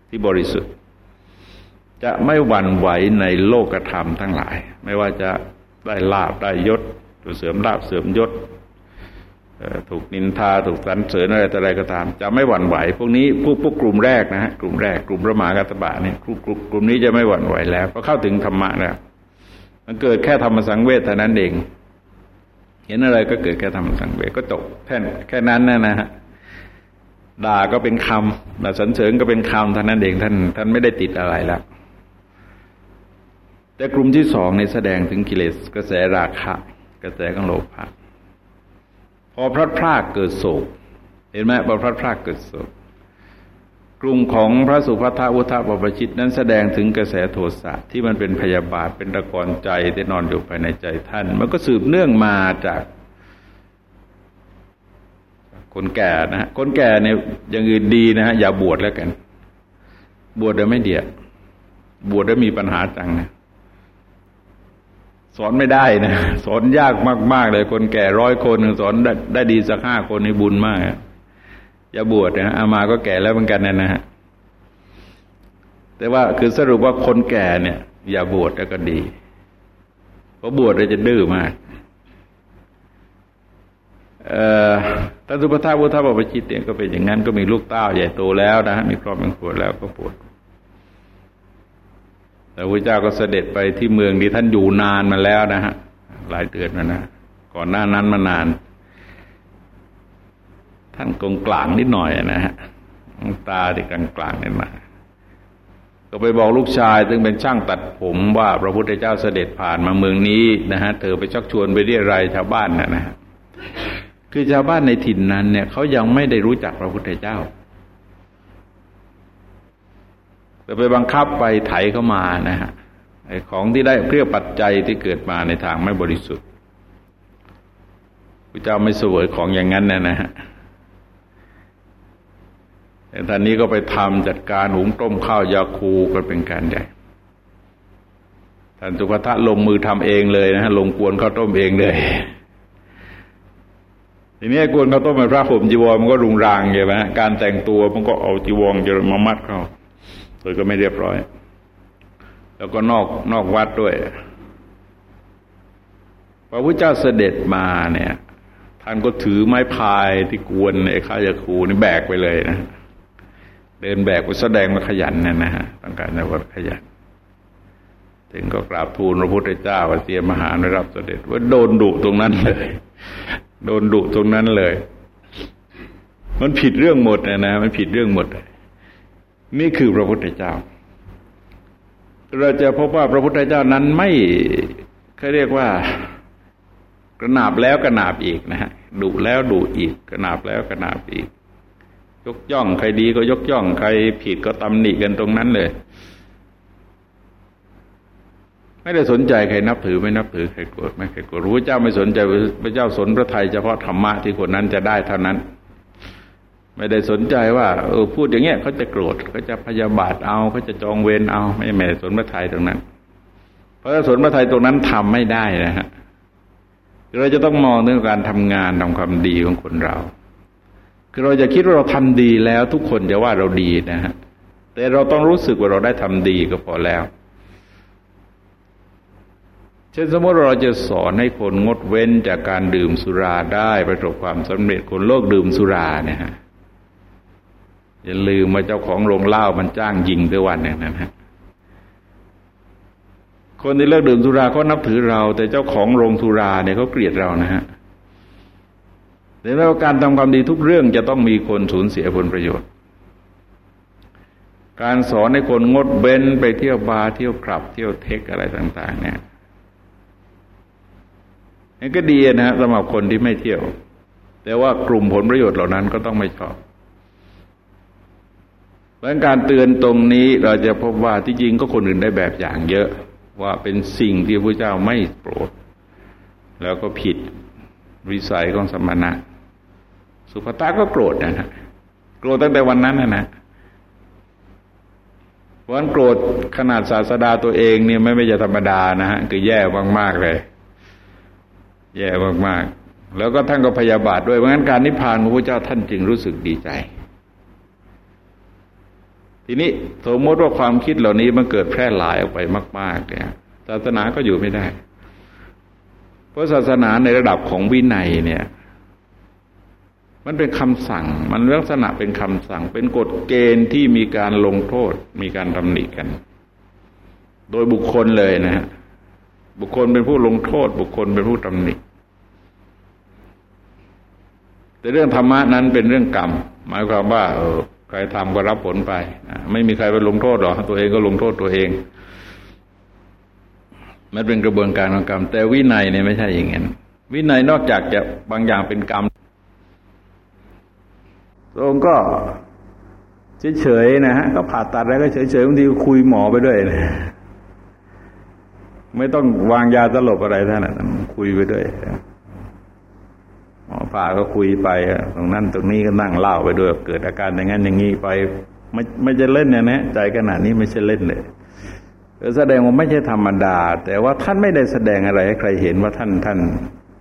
Speaker 1: ที่บริสุทธิ์ จะไม่หวั่นไหวในโลกธรรมทั้งหลาย ไม่ว่าจะได้ลาบได้ยศเสริมลาบเสริมยศ ถูกนินทาถูกสรรเสริญอะไรแต่อะไรก็ตาม จะไม่หวั่นไหว พวกนี้พวกพวกกลุ่มแรกนะฮะกลุ่มแรกกลุ่มพระมหากัตบะเนี่ยกลุ่มกลุ่มนี้จะไม่หวั่นไหวแล้วเพราะเข้าถึงธรรมะแล้วมันเกิดแค่ธรรมสังเวชเท่านั้นเอง เห็นอะไรก็เกิดแค่ธรรมสังเวชก็จบแค่แค่นั้นนะนะฮะด่าก็เป็นคำด่าสรรเสริญก็เป็นคำเท่านั้นเองท่านท่านไม่ได้ติดอะไรแล้ว แต่กลุ่มที่สองในแสดงถึงกิเลสกระแสราคะ กระแสของโลภะ พอพระพรากเกิดโศก เห็นไหมพอพระพรากเกิดโศก กลุ่มของพระสุภัทวุฒบปปชิตนั้นแสดงถึงกระแสโทสะที่มันเป็นพยาบาทเป็นตะกอนใจที่นอนอยู่ภายในใจท่าน มันก็สืบเนื่องมาจากคนแก่นะฮะ คนแก่เนี่ยอย่างอื่นดีนะฮะอย่าบวชแล้วกัน บวชแล้วไม่เดียบวชแล้วมีปัญหาจังนะ สอนไม่ได้นะ สอนยากมากๆเลย คนแก่ร้อยคนสอนได้ได้ดีสักห้าคนในบุญมากอย่าบวชนะอามาก็แก่แล้วเหมือนกันนะนะฮะแต่ว่าคือสรุปว่าคนแก่เนี่ย อย่าบวชแล้วก็ดี เพราะบวชเราจะดื้อมากท่านสุภาพพุทธบปชิตเนี่ยก็เป็นอย่างนั้นก็มีลูกเต้าใหญ่โตแล้วนะฮะมีครอบครัวแล้วก็ปวด แต่พระเจ้าก็เสด็จไปที่เมืองที่ท่านอยู่นานมาแล้วนะฮะหลายเดือนมานะก่อนหน้านั้นมานาน ท่านกงกลางนิดหน่อยนะฮะตาที่กลางกลางนี่มาก็ไปบอกลูกชาย ซึ่งเป็นช่างตัดผมว่าพระพุทธเจ้าเสด็จผ่านมาเมืองนี้นะฮะเธอไปชักชวนไปเรียรายชาวบ้านนะนะฮะคือชาวบ้านในถิ่นนั้นเนี่ยเขายังไม่ได้รู้จักพระพุทธเจ้าแต่ ไปบังคับไปไถเข้ามานะฮะของที่ได้เรียกปัจจัยที่เกิดมาในทางไม่บริสุทธิ์พระเจ้าไม่เสวยของอย่างนั้นนะนะฮะแต่ท่านนี้ก็ไปทำจัดการหุงต้มข้าวยาคูกันเป็นการใหญ่ท่านตุพทะลงมือทำเองเลยนะฮะลงกวนข้าวต้มเองเลยทีนี้กวนข้าวต้มเป็นพระผมจีวรมันก็รุงรางใช่ไหมการแต่งตัวมันก็เอาจีวรจะมามัดเข้า โดยก็ไม่เรียบร้อย แล้วก็นอกนอกวัดด้วย พระพุทธเจ้าเสด็จมาเนี่ย ท่านก็ถือไม้พายที่กวนไอ้ข้ายาคูนี่แบกไปเลยนะ เดินแบกไปแสดงมาขยันนะนะฮะต้องการจะวัดขยันถึงก็กราบทูลพระพุทธเจ้าว่าเสียมหาได้รับเสด็จ ว่าโดนดุตรงนั้นเลย โดนดุตรงนั้นเลย มันผิดเรื่องหมดนะนะ มันผิดเรื่องหมดเลย นี่คือพระพุทธเจ้า เราจะพบว่าพระพุทธเจ้านั้นไม่เขาเรียกว่ากระนาบแล้วกระนาบอีกนะฮะดุแล้วดุอีกกระนาบแล้วกระนาบอีก ยกย่องใครดีก็ยกย่องใครผิดก็ตำหนิกันตรงนั้นเลย ไม่ได้สนใจใครนับถือไม่นับถือใครโกรธไม่ใครโกรธพระเจ้าไม่สนใจพระเจ้าสนพระไทยเฉพาะธรรมะที่คนนั้นจะได้เท่านั้น ไม่ได้สนใจว่าเออพูดอย่างเงี้ยเขาจะโกรธเขาจะพยาบาทเอาเขาจะจองเวรเอา ไม่ไม่สนพระไทยตรงนั้น เพราะสนพระไทยตรงนั้นทำไม่ได้นะฮะเราจะต้องมองเรื่องการทำงานทำความดีของคนเรา คือเราจะคิดว่าเราทำดีแล้วทุกคนจะว่าเราดีนะฮะแต่เราต้องรู้สึกว่าเราได้ทำดีก็พอแล้ว เช่นสมมติเราจะสอนให้คนงดเว้นจากการดื่มสุราได้ประสบความสำเร็จคนโลกดื่มสุราเนี่ยฮะ อย่าลืมว่าเจ้าของโรงเหล้ามันจ้างยิงด้วยวันอย่างนั้นฮะคนที่เลิกดื่มสุราเขานับถือเรา แต่เจ้าของโรงสุราเนี่ยเขาเกลียดเรานะฮะแต่แล้วการทำความดีทุกเรื่องจะต้องมีคนสูญเสียผลประโยชน์ การสอนให้คนงดเบ้นไปเที่ยวบาร์เที่ยวคลับ เที่ยวเทคอะไรต่าง ๆ เนี่ยนี่ก็ดีนะสำหรับคนที่ไม่เที่ยว แต่ว่ากลุ่มผลประโยชน์เหล่านั้นก็ต้องไม่ชอบ เพราะการเตือนตรงนี้เราจะพบว่าที่จริงก็คนอื่นได้แบบอย่างเยอะ ว่าเป็นสิ่งที่พระเจ้าไม่โปรด แล้วก็ผิดวิสัยของสมณะ สุภตาก็โกรธนะฮะโกรธตั้งแต่วันนั้นนะนะวันโกรธขนาดศาสดาตัวเองเนี่ยไม่ไม่จะธรรมดานะฮะคือแย่มากๆเลย แย่มากๆแล้วก็ท่านก็พยาบาทด้วยเพราะงั้นการนิพพานของพระเจ้าท่านจึงรู้สึกดีใจ ทีนี้สมมติว่าความคิดเหล่านี้มันเกิดแพร่หลายออกไปมาก ๆ เนี่ยศาสนาก็อยู่ไม่ได้ เพราะศาสนาในระดับของวินัยเนี่ย มันเป็นคำสั่ง มันลักษณะเป็นคำสั่ง เป็นกฎเกณฑ์ที่มีการลงโทษ มีการตำหนิกัน โดยบุคคลเลยนะฮะบุคคลเป็นผู้ลงโทษ บุคคลเป็นผู้ตำหนิแต่เรื่องธรรมะนั้นเป็นเรื่องกรรม หมายความว่าเรทำก็รับผลไป ไม่มีใครไปลงโทษหรอกตัวเองก็ลงโทษตัวเองมันเป็นกระบวนการของกรรม แต่วินัยเนี่ยไม่ใช่อย่างนั้นวินัยนอกจากจะบางอย่างเป็นกรรมตรงก็เฉยๆนะฮะก็ผ่าตัดแล้วก็เฉยๆบางทีคุยหมอไปด้วยนะไม่ต้องวางยาสลบอะไรท่านนะคุยไปด้วย หมอผ่าก็คุยไปตรงนั้นตรงนี้ก็นั่งเล่าไปด้วย เกิดอาการอย่างนั้นอย่างนี้ไป ไม่ไม่จะเล่นเนี่ยนะใจขนาดนี้ไม่ใช่เล่นเลยแสดงว่าไม่ใช่ธรรมดา แต่ว่าท่านไม่ได้แสดงอะไรให้ใครเห็นว่าท่านท่าน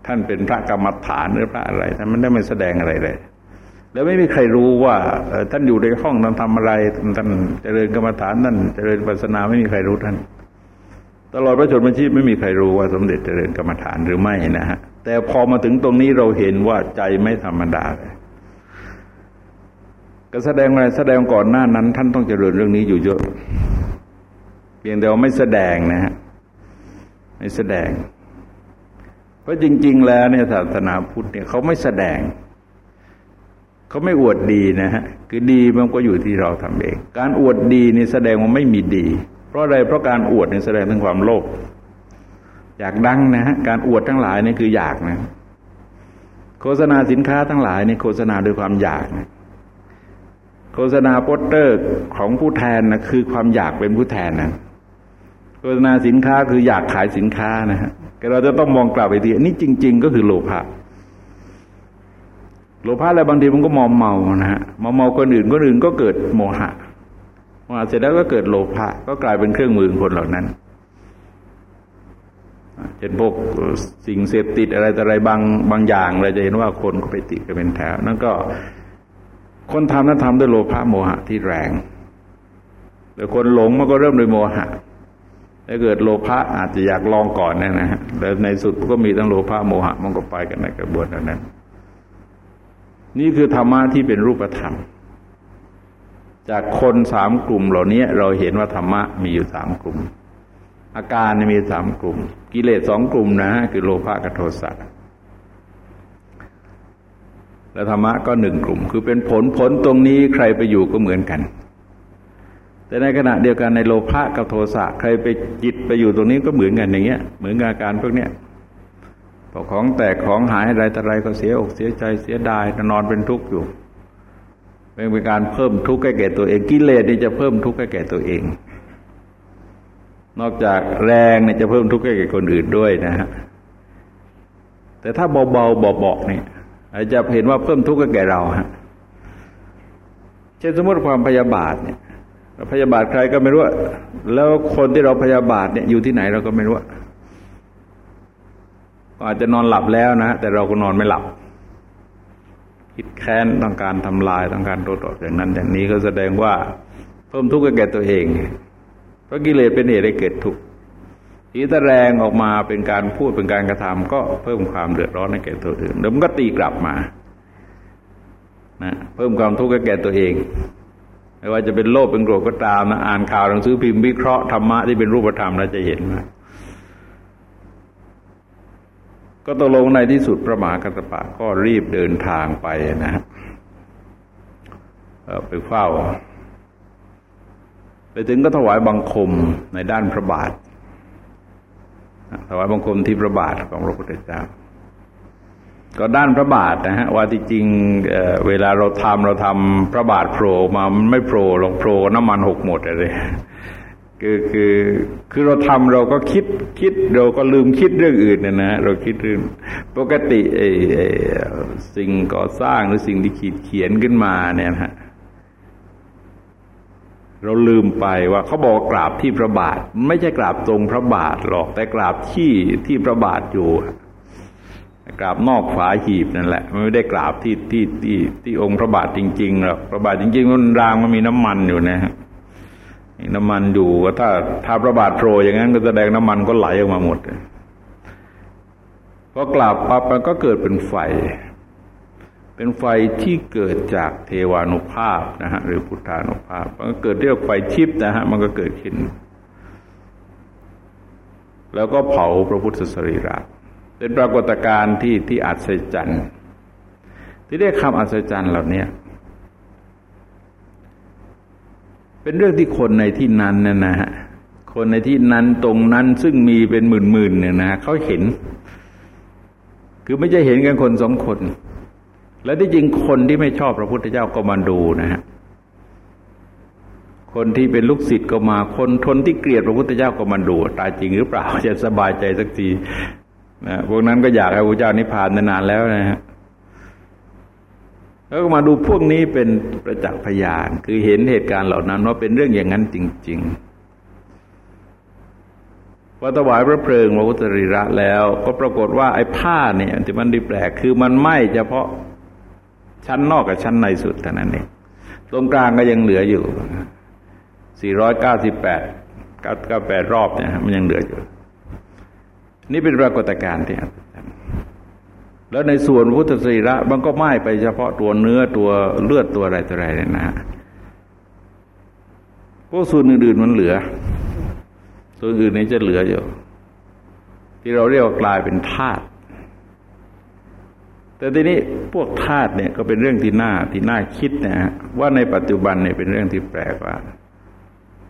Speaker 1: ท่านเป็นพระกรรมฐานหรือพระอะไรท่านไม่ได้ไม่แสดงอะไรเลย แล้วไม่มีใครรู้ว่าท่านอยู่ในห้องท่านทำอะไรท่านเจริญกรรมฐานท่านเจริญปัสนาไม่มีใครรู้ท่านตลอดพระชนมชีพไม่มีใครรู้ว่าสมเด็จเจริญกรรมฐานหรือไม่นะฮะ แต่พอมาถึงตรงนี้เราเห็นว่าใจไม่ธรรมดาเลยก็แสดงอะไรแสดงก่อนหน้านั้น ท่านต้องเจริญเรื่องนี้อยู่เยอะ เพียงแต่ว่าไม่แสดงนะฮะไม่แสดง เพราะจริง ๆ แล้วเนี่ยศาสนาพุทธเนี่ยเขาไม่แสดงเขาไม่อวดดีนะฮะคือดีมันก็อยู่ที่เราทำเอง การอวดดีนี่แสดงว่าไม่มีดี เพราะอะไรเพราะการอวดเนี่ยแสดงถึงความโลภ อยากดังนะฮะการอวดทั้งหลายนี่คืออยากนะ โฆษณาสินค้าทั้งหลายนี่โฆษณาด้วยความอยากนะโฆษณาโปสเตอร์ของผู้แทนนะคือความอยากเป็นผู้แทนนะโฆษณาสินค้าคืออยากขายสินค้านะฮะเราจะต้องมองกลับไปทีนี่จริง ๆ ก็คือโลภะโลภะแล้วบางทีมันก็มอมเมานะฮะมอมเมาคนอื่นคนอื่นก็เกิดโมหะโมหะเสร็จแล้วก็เกิดโลภะก็กลายเป็นเครื่องมือคนเหล่านั้น เช่นพวกสิ่งเสพติดอะไรแต่อะไรบางบางอย่างเราจะเห็นว่าคนก็ไปติดกันเป็นแถวนั่นก็ คนทำนั้นทำด้วยโลภะโมหะที่แรงแต่คนหลงมันก็เริ่มด้วยโมหะถ้าเกิดโลภะอาจจะอยากลองก่อนนะนะแล้วในสุดก็มีทั้งโลภะโมหะมันก็ไปกันในกระบวนการนั้น นี่คือธรรมะที่เป็นรูปธรรม จากคนสามกลุ่มเหล่านี้เราเห็นว่าธรรมะมีอยู่สามกลุ่ม อาการมีสามกลุ่ม กิเลสสองกลุ่มนะ คือโลภะกับโทสะและธรรมะก็หนึ่งกลุ่ม คือเป็นผลผลตรงนี้ใครไปอยู่ก็เหมือนกัน แต่ในขณะเดียวกันในโลภะกับโทสะใครไปจิตไปอยู่ตรงนี้ก็เหมือนกันอย่างเงี้ย เหมือนอาการพวกเนี้ยพอของแตกของหายอะไรแต่อะไรก็เสียอกเสียใจเสียดายนอนเป็นทุกข์อยู่เป็นการเพิ่มทุกข์แก่ตัวเองกิเลสนี่จะเพิ่มทุกข์แก่ตัวเอง นอกจากแรงเนี่ยจะเพิ่มทุกข์ให้แก่คนอื่นด้วยนะฮะแต่ถ้าเบาๆเบาๆเนี่ยอาจจะเห็นว่าเพิ่มทุกข์ให้แก่เราฮะเช่นสมมติความพยาบาทเนี่ยเราพยาบาทใครก็ไม่รู้แล้วคนที่เราพยาบาทเนี่ยอยู่ที่ไหนเราก็ไม่รู้อาจจะนอนหลับแล้วนะแต่เราก็นอนไม่หลับ คิดแค้นต้องการทำลายต้องการโต้ตอบอย่างนั้น อย่างนี้ก็แสดงว่า เพิ่มทุกข์แก่ตัวเองเพ ราะกิเลสเป็นเหตุให้เกิดทุกข์ทีตะแรงออกมาเป็นการพูดเป็นการกระทำก็เพิ่มความเดือดร้อนให้แก่ตัวอื่นแล้วมันก็ตีกลับมานะเพิ่มความทุกข์ให้แก่ตัวเองไม่ว่าจะเป็นโลภเป็นโกรธก็ตามนะอ่านข่าวหนังสือพิมพ์วิเคราะห์ธรรมะที่เป็นรูปธรรมแล้วจะเห็นว่าก็ตกลงในที่สุดพระมหากัสปะก็รีบเดินทางไปนะฮะไปเฝ้า ไปถึงก็ถวายบังคมในด้านพระบาท ถวายบังคมที่พระบาทของพระพุทธเจ้า ก็ด้านพระบาทนะฮะว่าที่จริงเเวลาเราทำเราทำพระบาทโผล่มามันไม่โผล่ลงโผล่น้ำมันหกหมดเลยคือคือคือเราทำเราก็คิดคิดเราก็ลืมคิดเรื่องอื่นนะนะเราคิดเรื่องปกติไอ้สิ่งก่อสร้างหรือสิ่งที่ขีดเขียนขึ้นมาเนี่ยนะ เราลืมไปว่าเขาบอกกราบที่พระบาท ไม่ใช่กราบตรงพระบาทหรอก แต่กราบที่ที่พระบาทอยู่กราบนอกฝาหีบนั่นแหละไม่ได้กราบที่ที่ที่ที่องค์พระบาทจริงๆหรอกพระบาทจริงๆมันรางมันมีน้ำมันอยู่นะฮะน้ำมันอยู่ถ้าถ้าพระบาทโผล่อย่างนั้นก็แสดงน้ำมันก็ไหลออกมาหมดพอกราบปั๊บมันก็เกิดเป็นไฟ เป็นไฟที่เกิดจากเทวานุภาพนะฮะหรือพุทธานุภาพ มันก็เกิดเรียกไฟชิปนะฮะมันก็เกิดขึ้น แล้วก็เผาพระพุทธสรีระเป็นปรากฏการณ์ที่ที่อัศจรรย์ที่เรียกคำอัศจรรย์เหล่านี้เป็นเรื่องที่คนในที่นั้นเนี่ยนะฮะคนในที่นั้นตรงนั้นซึ่งมีเป็นหมื่นๆเนี่ยนะเขาเห็น คือไม่ใช่เห็นกันคนสองคน และที่จริงคนที่ไม่ชอบพระพุทธเจ้าก็มาดูนะฮะคนที่เป็นลูกศิษย์ก็มาคนทนที่เกลียดพระพุทธเจ้าก็มาดูตายจริงหรือเปล่าจะสบายใจสักทีนะพวกนั้นก็อยากให้พระเจ้านิพพานนานแล้วนะฮะแล้วก็มาดูพวกนี้เป็นประจักษ์พยาน คือเห็นเหตุการณ์เหล่านั้นว่าเป็นเรื่องอย่างนั้นจริงๆพอถวายพระเพลิงพระพุทธริระแล้ว ก็ปรากฏว่าไอ้ผ้าเนี่ยที่มันดีแปลกคือมันไหม้เฉพาะ ชั้นนอกกับชั้นในสุดเท่านั้นเองตรงกลางก็ยังเหลืออยู่ 498 98 รอบเนี่ยมันยังเหลืออยู่ นี่เป็นปรากฏการณ์ที่แล้วในส่วนพุทธศีระมันก็ไหม้ไปเฉพาะตัวเนื้อตัวเลือดตัวอะไรตัวอะไรเนี่ยนะพวกส่วนอื่นๆมันเหลือ ส่วนอื่นนี้จะเหลืออยู่ ที่เราเรียกว่ากลายเป็นธาตุ แต่ทีนี้พวกธาตุเนี่ยก็เป็นเรื่องที่น่าที่น่าคิดนะฮะว่าในปัจจุบันเนี่ยเป็นเรื่องที่แปลกว่า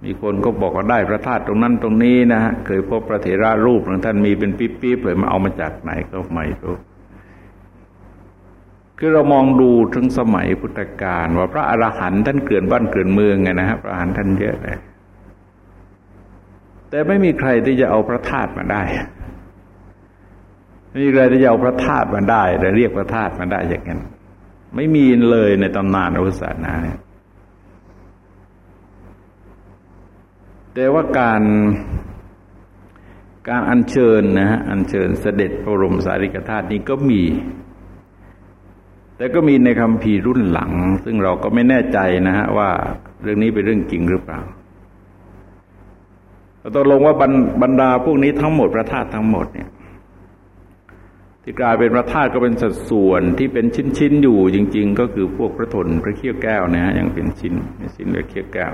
Speaker 1: มีคนก็บอกว่าได้พระธาตุตรงนั้นตรงนี้นะฮะเคยพบพระเถระรูปของท่านมีเป็นปิ๊บๆเลยมาเอามาจากไหนก็ไม่รู้คือเรามองดูถึงสมัยพุทธกาลว่าพระอรหันต์ท่านเกิดบ้านเกิดเมืองไงนะฮะพระอรหันต์ท่านเยอะเลยแต่ไม่มีใครที่จะเอาพระธาตุมาได้ ไม่มีใครจะเอาพระธาตุมาได้แต่เรียกพระธาตุมาได้อย่างนั้น ไม่มีเลยในตำนานอุศาสนาเนี่ยแต่ว่าการการอัญเชิญนะฮะอัญเชิญเสด็จพระบรมสารีริกธาตุนี้ก็มี แต่ก็มีในคำพีรุ่นหลัง ซึ่งเราก็ไม่แน่ใจนะฮะว่าเรื่องนี้เป็นเรื่องจริงหรือเปล่าเราตกลงว่าบรรดาพวกนี้ทั้งหมดพระธาตุทั้งหมดเนี่ย ที่กลายเป็นพระธาตุก็เป็นสัดส่วนที่เป็นชิ้นๆอยู่จริง ๆ ก็คือพวกพระทนพระเขี้ยวแก้วนะฮะยังเป็นชิ้นชิ้นเล็กเขี้ยวแก้ว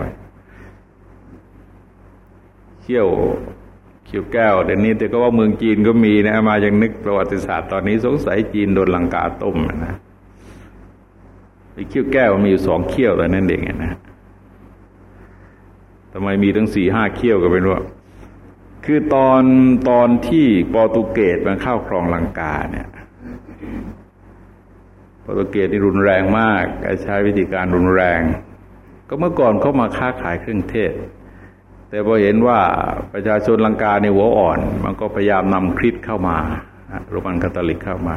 Speaker 1: เขี้ยวเขี้ยวแก้วเดี๋ยวนี้แต่ก็ว่าเมืองจีนก็มีนะมายังนึกประวัติศาสตร์ตอนนี้สงสัยจีนโดนลังกาต้มนะไอ้เขี้ยวแก้วมีอยู่สองเขี้ยวแต่นั่นเองนะทำไมมีทั้งสี่ห้าเขี้ยวก็เป็นว่า คือตอนตอนที่โปรตุเกสมันเข้าครองลังกาเนี่ยโปรตุเกสนี่รุนแรงมากใช้วิธีการรุนแรง ก็เมื่อก่อนเขามาค้าขายเครื่องเทศ แต่พอเห็นว่าประชาชนลังกาในหัวอ่อน มันก็พยายามนำคริสเข้ามาโรมันคาทอลิกเข้ามา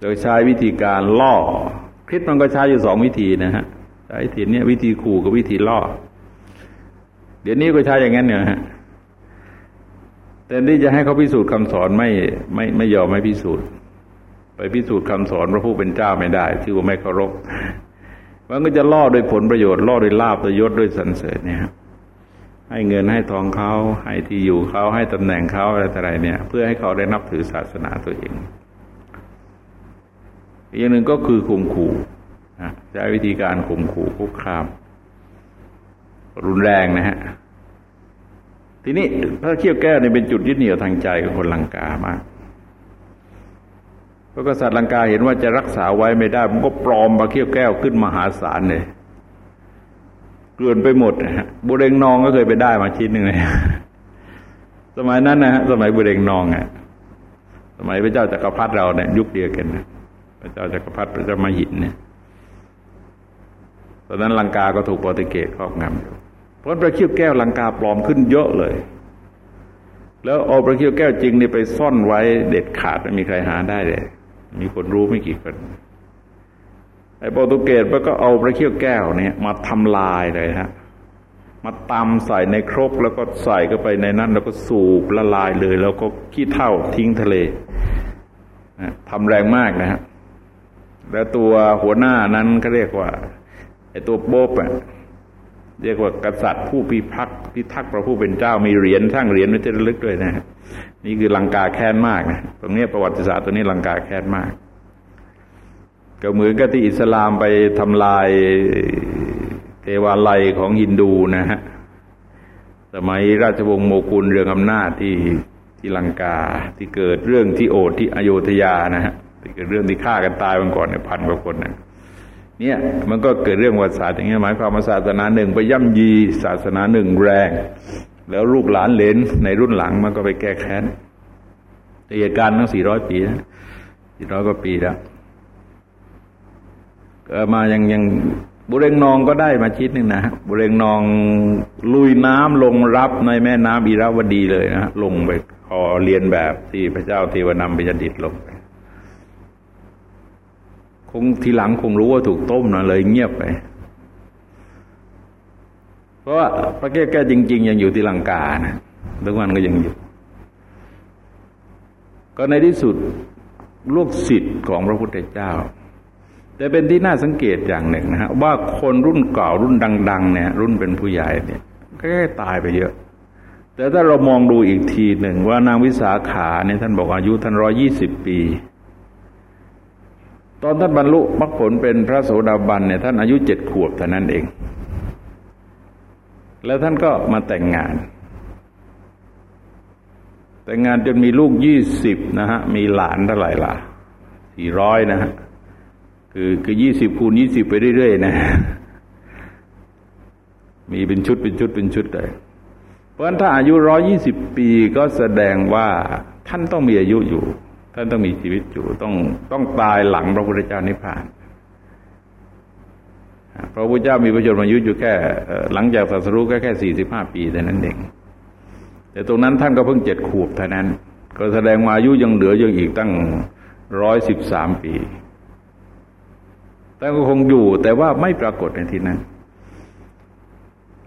Speaker 1: โดยใช้วิธีการล่อคริสมันก็ใช้อยู่สองวิธีนะฮะใช้วิธีนี้วิธีขู่กับวิธีล่อ เดี๋ยวนี้ก็ใช้อย่างนั้นเนี่ยฮะ แต่ที่จะให้เขาพิสูจน์คำสอนไม่ไม่ไม่ยอมไม่พิสูจน์ ไปพิสูจน์คำสอนพระผู้เป็นเจ้าไม่ได้ชื่อว่าไม่เคารพมันก็จะล่อโดยผลประโยชน์ล่อโดยลาบโดยยศโดยสันเสริญเนี่ยให้เงินให้ทองเขาให้ที่อยู่เขาให้ตำแหน่งเขาอะไรต่ออะไรเนี่ย เพื่อให้เขาได้นับถือศาสนาตัวเองอีกอย่างหนึ่งก็คือข่มขู่ใช้วิธีการข่มขู่คุกคาม รุนแรงนะฮะ ทีนี้พระเขี้ยวแก้วเนี่ยเป็นจุดยึดเหนี่ยวทางใจของคนลังกามากพระกษัตริย์ลังกาเห็นว่าจะรักษาไว้ไม่ได้ มันก็ปลอมพระเขี้ยวแก้วขึ้นมหาศาลเลยเกลื่อนไปหมดฮะบุเรงนองก็เคยไปได้มาชิ้นหนึ่งเลยสมัยนั้นนะฮะสมัยบุเรงนองอะ สมัยพระเจ้าจักรพรรดิเราเนี่ยยุคเดียวกันนะพระเจ้าจักรพรรดิพระเจ้ามาหินเนี่ยตอนนั้นลังกาก็ถูกโปรตุเกสครอบงำอยู่ เพราะพระเขี้ยวแก้วลังกาปลอมขึ้นเยอะเลย แล้วเอาพระเขี้ยวแก้วจริงนี่ไปซ่อนไว้เด็ดขาดไม่มีใครหาได้เลย มีคนรู้ไม่กี่คนไอ้โปรตุเกสมันก็เอาพระเขี้ยวแก้วเนี่ยมาทำลายเลยฮะ มาตำใส่ในครกแล้วก็ใส่เข้าไปในนั้นแล้วก็สูบละลายเลย แล้วก็ขี้เท่าทิ้งทะเลทำแรงมากนะฮะแล้วตัวหัวหน้านั้นเขาเรียกว่าไอ้ตัวโบ๊บอะ เรียกว่ากษัตริย์ผู้พิพักษ์พิทักษ์พระผู้เป็นเจ้ามีเหรียญทั้งเหรียญไม่จะลึกด้วยนะนี่คือลังกาแค้นมากนะตรงนี้ประวัติศาสตร์ตัวนี้ลังกาแค้นมาก ก็เหมือนกับที่อิสลามไปทำลายเทวาลัยของฮินดูนะฮะสมัยราชวงศ์โมกุลเรื่องอำนาจที่ที่ลังกาที่เกิดเรื่องที่โอดที่อโยธยานะฮะที่เกิดเรื่องที่ฆ่ากันตายมันก่อนเนี่ยพันกว่าคนนะ เนี่ยมันก็เกิดเรื่องวัฏศาสตร์อย่างเงี้ยหมายความว่าศาสนาหนึ่งไปย่ำยีศาสนาหนึ่งแรง แล้วลูกหลานเลนในรุ่นหลังมันก็ไปแก้แค้นเหตุการณ์ตั้งสี่ร้อยปีนะสี่ร้อยกว่าปีแล้วมายังยังบุเรงนองก็ได้มาชิดหนึ่งนะบุเรงนองลุยน้ำลงรับในแม่น้ำอีราวดีเลยนะลงไปขอเรียนแบบที่พระเจ้าเทวนำไปยดิตลงไป คงทีหลังคงรู้ว่าถูกต้มนะเลยเงียบไป เพราะว่าพระแก้แก้จริง ๆ ยังอยู่ที่ลังกานะทุกวันก็ยังอยู่ ก็ในที่สุดลูกศิษย์ของพระพุทธเจ้า แต่เป็นที่น่าสังเกตอย่างหนึ่งนะฮะว่าคนรุ่นเก่ารุ่นดัง ๆ เนี่ย รุ่นเป็นผู้ใหญ่เนี่ยก็ตายไปเยอะ แต่ถ้าเรามองดูอีกทีหนึ่งว่านางวิสาขาเนี่ยท่านบอกอายุท่านร้อยี่สิบปี ตอนท่านบรรลุมรรคผลเป็นพระโสดาบันเนี่ยท่านอายุเจ็ดขวบเท่านั้นเอง แล้วท่านก็มาแต่งงาน แต่งงานจนมีลูกยี่สิบนะฮะ มีหลานเท่าไหร่ล่ะสี่ร้อยนะฮะ คือคือยี่สิบคูณยี่สิบไปเรื่อยๆ นะ มีเป็นชุดเป็นชุดเป็นชุดเลย เพราะฉะนั้นถ้าอายุร้อยี่สิบปีก็แสดงว่าท่านต้องมีอายุอยู่ ท่านต้องมีชีวิตอยู่ต้องต้องตายหลังพระพุทธเจ้านิพพานพระพุทธเจ้ามีประโยชน์มายุอยู่แค่ หลังจากสัสรู้แค่แค่สี่สิบห้าปีแต่นั้นเองแต่ตรงนั้นท่านก็เพิ่งเจ็ดขวบเท่านั้น ก็แสดงมาอายุยังเหลือยังอีกตั้งร้อยสิบสามปีแต่ก็คงอยู่แต่ว่าไม่ปรากฏในที่นั้น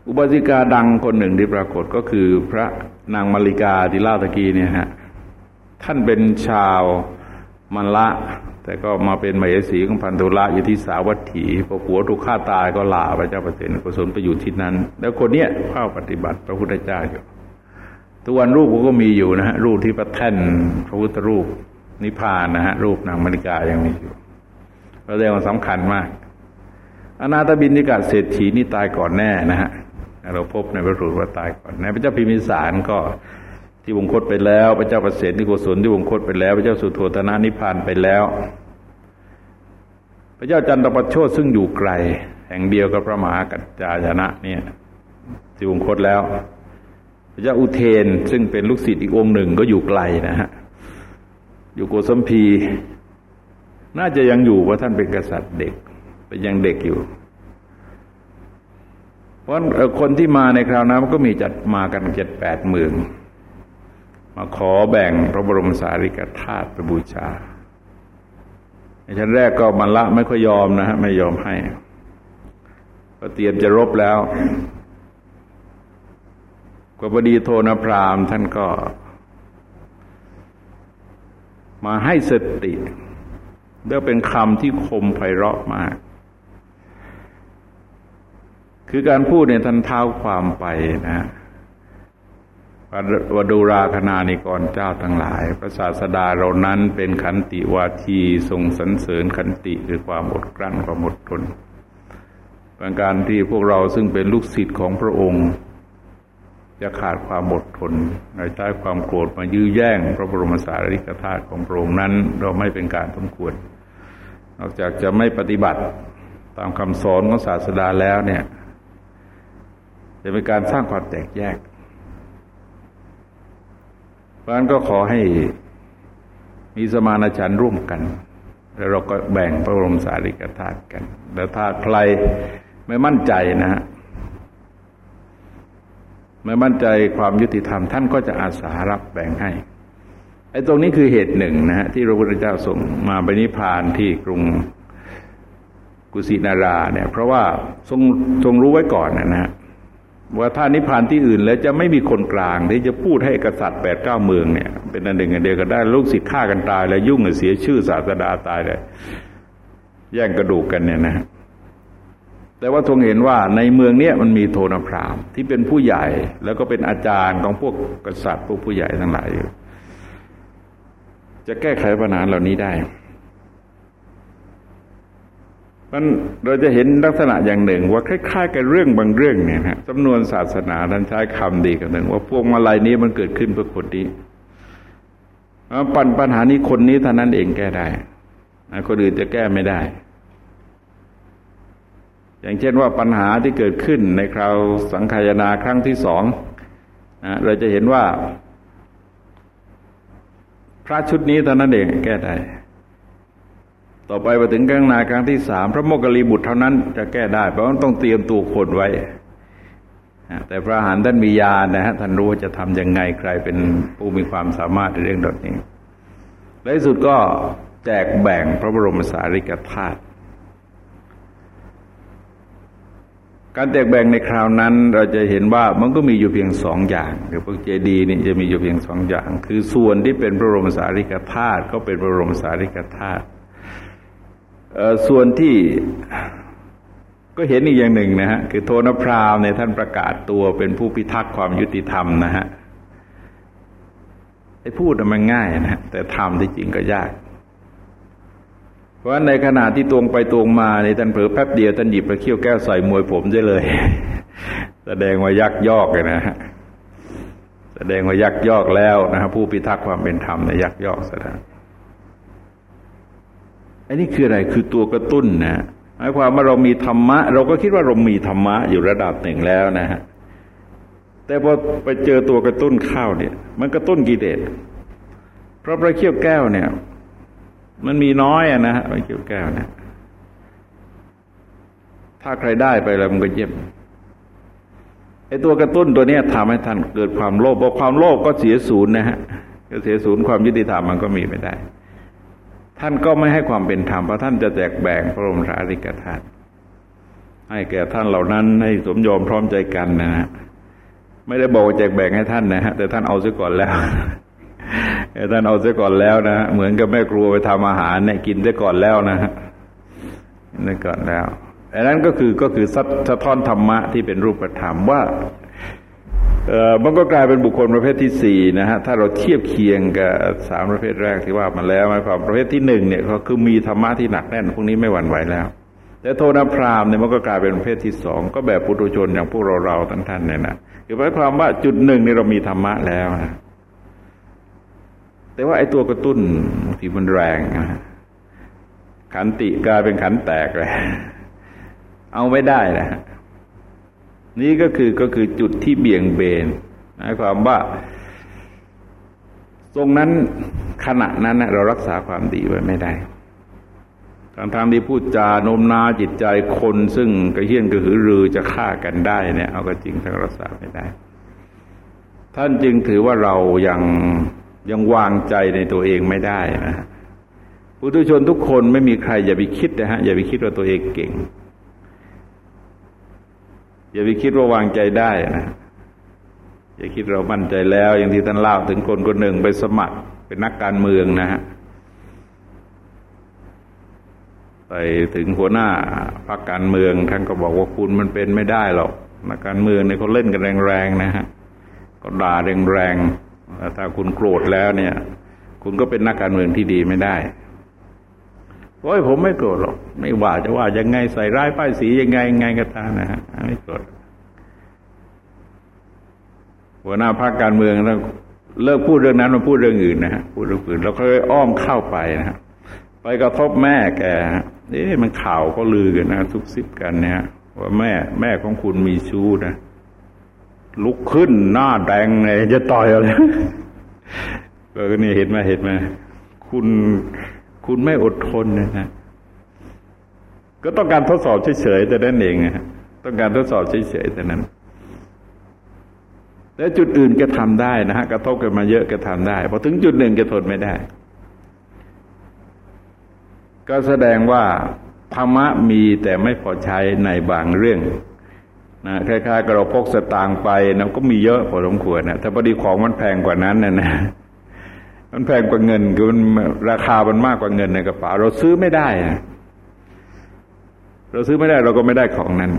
Speaker 1: อุบาสิกาดังคนหนึ่งที่ปรากฏก็คือพระนางมาริกาที่เล่าตะกี้เนี่ยฮะ ท่านเป็นชาวมันละ แต่ก็มาเป็นมเหสีของพันธุละอยู่ที่สาวัตถีพอผัวถูกฆ่าตายก็ลาพระเจ้าประเสนกุศลไปอยู่ที่นั้น แล้วคนเนี้ยเข้าปฏิบัติพระพุทธเจ้าอยู่ตัวรูปก็มีอยู่นะฮะรูปที่ประแท่นพระพุทธรูปนิพพานนะฮะรูปนางมริกายังมีอยู่เราเรียกว่าสำคัญมาก อนาตบินิกาเศรษฐีนี่ตายก่อนแน่นะฮะเราพบในพระสูตรว่าตายก่อนแน่พระเจ้าพิมิสารก็ ที่วงคตไปแล้ว พระเจ้าประเสริฐนิโกศลที่วงคตไปแล้ว พระเจ้าสุโธธนานิพานไปแล้ว พระเจ้าจันทประโชดซึ่งอยู่ไกล แห่งเดียวกับพระมหากัจจายนะเนี่ยที่วงคตแล้ว พระเจ้าอุเทนซึ่งเป็นลูกศิษย์อีกองค์หนึ่งก็อยู่ไกลนะฮะอยู่โกสัมพี น่าจะยังอยู่เพราะท่านเป็นกษัตริย์เด็กเป็นยังเด็กอยู่เพราะคนที่มาในคราวนั้นก็มีจัดมากันเจ็ดแปดหมื่น มาขอแบ่งพระบรมสารีริกธาตุไปบูชาในชั้นแรกก็มันละไม่ค่อยยอมนะฮะไม่ยอมให้ก็เตรียมจะรบแล้วก็พอดีโทนพรามท่านก็ มาให้สติเรียกเป็นคำที่คมไพเราะมาก คือการพูดเนี่ยท่านเท้าความไปนะ วดูราคณานิกรเจ้าทั้งหลาย พระศาสดาเรานั้นเป็นขันติวาทีทรงสรรเสริญขันติคือความอดกลั้นความอดทนเป็นการที่พวกเราซึ่งเป็นลูกศิษย์ของพระองค์ จะขาดความอดทนในใช้ความโกรธมายื้อแย่ง พระบรมสารีริกธาตุของพระองค์นั้น เราไม่เป็นการสมควร นอกจากจะไม่ปฏิบัติตามคำสอนของศาสดาแล้วเนี่ย จะเป็นการสร้างความแตกแยก เพราะนั้นก็ขอให้มีสมานฉันร่วมกัน แล้วเราก็แบ่งพระบรมสารีริกธาตุกัน แล้วถ้าใครไม่มั่นใจนะฮะไม่มั่นใจความยุติธรรม ท่านก็จะอาสารับแบ่งให้ไอ้ตรงนี้คือเหตุหนึ่งนะฮะที่พระพุทธเจ้าส่งมาไปนิพพานที่กรุงกุสินาราเนี่ย เพราะว่าทรงทรงรู้ไว้ก่อนนะฮะ ว่าถ้านิพพานที่อื่นแล้วจะไม่มีคนกลางที่จะพูดให้กษัตริย์แปดเก้าเมืองเนี่ย เป็นอันหนึ่งอันเดียวกันได้ลูกศิษย์ฆ่ากันตายแล้วยุ่งเสียชื่อศาสดาตายเลยแย่งกระดูกกันเนี่ยนะแต่ว่าทรงเห็นว่าในเมืองเนี้ยมันมีโทนพรามที่เป็นผู้ใหญ่ แล้วก็เป็นอาจารย์ของพวกกษัตริย์พวกผู้ใหญ่ทั้งหลายอยู่จะแก้ไขปัญหาเหล่านี้ได้ มันเราจะเห็นลักษณะอย่างหนึ่ง ว่าคล้ายๆ กับเรื่องบางเรื่องเนี่ยฮะจำนวนศาสนาท่านใช้คำดีกันหนึ่งว่าพวกมาลัยนี้มันเกิดขึ้นเพื่อคนนี้ปัญปัญหานี้คนนี้เท่านั้นเองแก้ได้คนอื่นจะแก้ไม่ได้ อย่างเช่นว่าปัญหาที่เกิดขึ้นในคราวสังขายนาครั้งที่สองเราจะเห็นว่า พระชุดนี้เท่านั้นเองแก้ได้ ต่อไปมาถึงกลางนาครั้งที่สามพระโมคคิริบุตรเท่านั้นจะแก้ได้ เพราะว่าต้องเตรียมตัวคนไว้ แต่พระหานท่านมีญานะฮะท่านรู้ว่าจะทํำยังไงใครเป็นผู้มีความสามารถในเรื่องดนี้และที่สุดก็แจกแบ่งพระบรมสารีริกธาตุการแจกแบ่งในคราวนั้นเราจะเห็นว่ามันก็มีอยู่เพียงสองอย่างคือพวกเจดีย์นี่จะมีอยู่เพียงสองอย่าง คือส่วนที่เป็นพระบรมสารีริกธาตุก็เป็นพระบรมสารีริกธาตุ ส่วนที่ก็เห็นอีกอย่างหนึ่งนะฮะคือโทนพราวในท่านประกาศตัวเป็นผู้พิทักษ์ความยุติธรรมนะฮะไอ้พูดมันง่ายนะแต่ทำที่จริงก็ยาก เพราะในขณะที่ตวงไปตวงมาในท่านเผลอแป๊บเดียวท่านหยิบไปเขี้ยวแก้วใส่มวยผมได้เลย แสดงว่ายักยอกเลยนะฮะแสดงว่ายักยอกแล้วนะครับผู้พิทักษ์ความเป็นธรรมในยักยอกแสดง อันนี้คืออะไรคือตัวกระตุ้นนะหมายความว่าเรามีธรรมะ เราก็คิดว่าเรามีธรรมะอยู่ระดับหนึ่งแล้วนะฮะแต่พอไปเจอตัวกระตุ้นข้าวเนี่ย มันกระตุ้นกิเลสเพราะพระเขี้ยวแก้วเนี่ย มันมีน้อยอะนะฮะพระเขี้ยวแก้วเนี่ยถ้าใครได้ไปแล้วมันก็เยี่ยมไอ้ตัวกระตุ้นตัวนี้ทำให้ท่านเกิดความโลภพอความโลภก็เสียศูนย์นะฮะก็เสียศูนย์ความยุติธรรมมันก็มีไม่ได้ ท่านก็ไม่ให้ความเป็นธรรมเพราะท่านจะแจกแบ่งพระบรมสารีริกธาตุให้แก่ท่านเหล่านั้นให้สมยอมพร้อมใจกันนะฮะไม่ได้บอกแจกแบ่งให้ท่านนะฮะแต่ท่านเอาซะก่อนแล้วท่านเอาซะก่อนแล้วนะเหมือนกับแม่ครัวไปทำอาหารเนี่ยกินซะก่อนแล้วนะฮะนั่นก่อนแล้วอันนั้นก็คือก็คือสะท้อนธรรมะที่เป็นรูปธรรมว่า มันก็กลายเป็นบุคคลประเภทที่สี่นะฮะถ้าเราเทียบเคียงกับสามประเภทแรกที่ว่ามาแล้วหมายความประเภทที่หนึ่งเนี่ยก็คือมีธรรมะที่หนักแน่นพวกนี้ไม่หวั่นไหวแล้ว แต่โทนพรามเนี่ยมันก็กลายเป็นประเภทที่สองก็แบบปุถุชนอย่างพวกเราเราท่านท่านเนี่ยนะคือหมายความว่าจุดหนึ่งนี่เรามีธรรมะแล้วนะแต่ว่าไอ้ตัวกระตุ้นที่มันแรงนะขันติกลายเป็นขันแตกเลยเอาไม่ได้นะ นี่ก็คือก็คือจุดที่เบี่ยงเบนหมายความว่า ตรงนั้นขณะนั้นเรารักษาความดีไว้ไม่ได้การทำที่พูดจาโน้มน้าจิตใจคนซึ่งกระเฮี้ยนกระหือรือจะฆ่ากันได้เนี่ย เอาก็จริงทั้งรักษาไม่ได้ ท่านจึงถือว่าเรายังยังวางใจในตัวเองไม่ได้นะผู้ทุชนทุกคนไม่มีใครอย่าไปคิดนะฮะอย่าไปคิดว่าตัวเองเก่ง อย่าไปคิดว่าวางใจได้นะอย่าคิดเรามั่นใจแล้ว อย่างที่ท่านเล่าถึงคนคนหนึ่งไปสมัครเป็นนักการเมืองนะฮะไปถึงหัวหน้าพรรคการเมืองท่านก็บอกว่าคุณมันเป็นไม่ได้หรอกนักการเมืองเนี่ยเขาเล่นกันแรงๆนะฮะก็ด่าแรงๆถ้าคุณโกรธแล้วเนี่ย คุณก็เป็นนักการเมืองที่ดีไม่ได้ โอ้ยผมไม่โกรธหรอก ไม่ว่าจะว่ายังไงใส่ร้ายป้ายสียังไงยังไงก็ตามนะฮะไม่โกรธหัวหน้าพรรคการเมืองแล้วเลิกพูดเรื่องนั้นมาพูดเรื่องอื่นนะฮะพูดเรื่องอื่นแล้วก็อ้อมเข้าไปนะฮะไปกระทบแม่แกนี่มันข่าวก็ลือกันนะซุบซิบกันเนี่ยว่าแม่แม่ของคุณมีชู้นะลุกขึ้นหน้าแดงเลยจะต่อยอะไรก็นี่เห็นไหมเห็นไหมคุณ คุณไม่อดทนนะฮะก็ต้องการทดสอบเฉยๆแต่นั้นเองนะต้องการทดสอบเฉยๆแต่นั้น แล้วจุดอื่นก็ทำได้นะฮะกระทบกันมาเยอะก็ทำได้พอถึงจุดหนึ่งก็ทนไม่ได้ ก็แสดงว่าธรรมะมีแต่ไม่พอใช้ในบางเรื่องนะคล้ายๆกับเราพกสตางค์ไปนะก็มีเยอะพอสมควรนะถ้าพอดีของมันแพงกว่านั้นนะนะ มันแพงกว่าเงินคือมันราคามันมากกว่าเงินในกระเป๋าเราซื้อไม่ได้นะเราซื้อไม่ได้เราก็ไม่ได้ของนั้น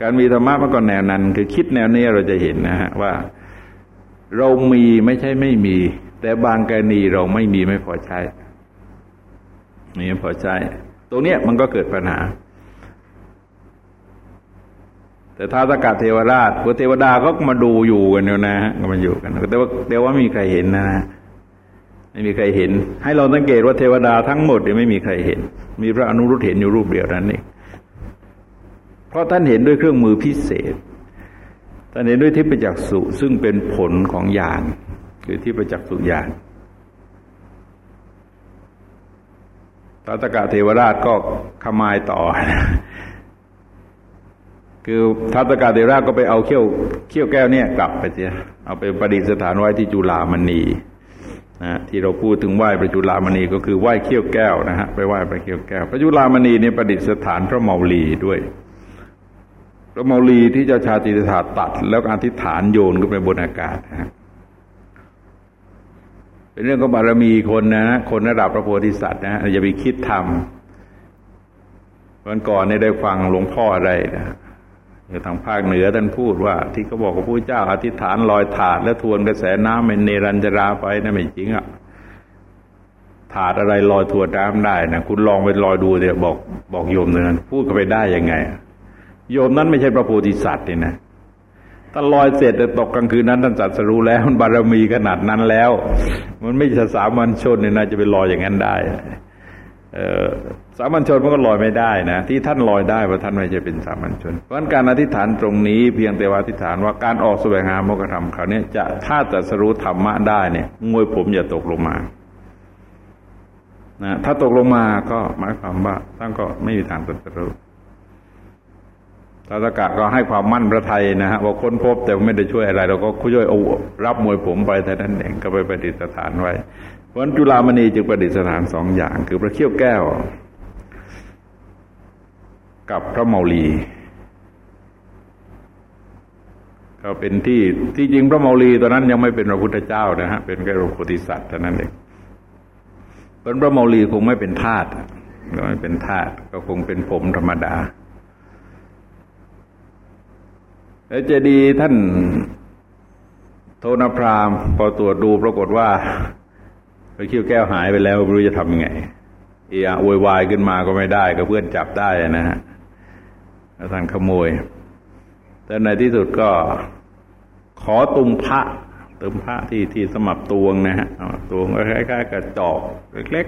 Speaker 1: การมีธรรมะมันก็แนวนั้น คือคิดแนวนี้เราจะเห็นนะฮะว่า เรามีไม่ใช่ไม่มี แต่บางกรณีเราไม่มีไม่พอใช้ไม่พอใช้ตรงเนี้ยมันก็เกิดปัญหา แต่ท้าสกัดเทวราชพวกเทวดาก็มาดูอยู่กันอยู่นะฮะก็มาอยู่กันแต่ว่าแต่ว่าม่มีใครเห็นนะฮะ ไม่มีใครเห็น ให้เราสังเกตว่าเทวดาทั้งหมดเนี่ยไม่มีใครเห็น มีพระอนุรุตเห็นอยู่รูปเดียวนั้นเองเพราะท่านเห็นด้วยเครื่องมือพิเศษท่านเห็นด้วยทิพจักษุซึ่งเป็นผลของญาณคือทิพจักษุญาณตัตกะเทวราชก็ขมายต่อ คือทัตกาเทวราชก็ไปเอาเขี้ยวเขี้ยวแก้วเนี่ยกลับไปเสียเอาไปประดิษฐานไว้ที่จุฬามณี นะที่เราพูดถึงไหว้พระจุลามณีก็คือไหว้เขี้ยวแก้วนะฮะไปไหว้พระเขี้ยวแก้วพระจุลามณีนี่ประดิษฐานพระเมาลีด้วยพระเมาลีที่เจ้าชาติถาตัด แล้วอธิษฐานโยนขึ้นไปบนอากาศนะเป็นเรื่องของบารมีคนนะคนระดับพระโพธิสัตว์นะอย่าไปคิดทำวันก่อนในได้ฟังหลวงพ่ออะไรนะ อยู่ทางภาคเหนือท่านพูดว่า ที่เขาบอกว่าพระเจ้าอธิษฐานลอยถาด แล้วทวนกระแสน้ำเป็นเนรัญจราไปนะไม่จริงอะถาดอะไรลอยทวนน้ำได้นะคุณลองไปลอยดูเดี๋ยวบอกบอกโยมนั้นพูดกันไปได้ยังไง โยมนั้นไม่ใช่พระโพธิสัตว์นี่นะถ้าลอยเสร็จตกกลางคืนนั้นท่านจัดสรู้แล้วมันบารมีขนาดนั้นแล้ว มันไม่ใช่สามัญชนเนี่ยนะจะไปลอยอย่างนั้นได้ สามัญชนมันก็ลอยไม่ได้นะ ที่ท่านลอยได้เพราะท่านไม่ใช่เป็นสามัญชน เพราะการอธิษฐานตรงนี้เพียงแต่ว่าอธิษฐานว่าการออกแสวงหามกธรรมเขาเนี่ยจะถ้าจะสรู้ธรรมะได้เนี่ยงวยผมอย่าตกลงมานะถ้าตกลงมาก็หมายความว่าท่านก็ไม่มีทางตรัสรู้ตาตกะก็ให้ความมั่นพระไทยนะฮะว่าค้นพบแต่ไม่ได้ช่วยอะไร เราก็ช่วยเอารับมวยผมไปแต่นั้นเองก็ไปประดิษฐานไว้ เพราะจุฬามณีจึงประดิษฐานสองอย่าง คือพระเขี้ยวแก้ว กับพระเมาลี ก็เป็นที่ที่จริงพระเมาลีตอนนั้นยังไม่เป็นพระพุทธเจ้านะฮะเป็นแค่พระโพธิสัตว์เท่านั้นเองเป็นพระเมาลีคงไม่เป็นธาตุไม่เป็นธาตุก็คงเป็นผมธรรมดาแล้วเจดีท่านโทนพรามพอตรวจดูปรากฏว่า ไปคิ้วแก้วหายไปแล้วไม่รู้จะทำยังไง เอียโวยวายขึ้นมาก็ไม่ได้ก็เพื่อนจับได้นะฮะท่านขโมย แต่ในที่สุดก็ขอตุมพระตุมพระที่ที่สมับตวงนะฮะตวงคล้ายๆกับจอกเล็ก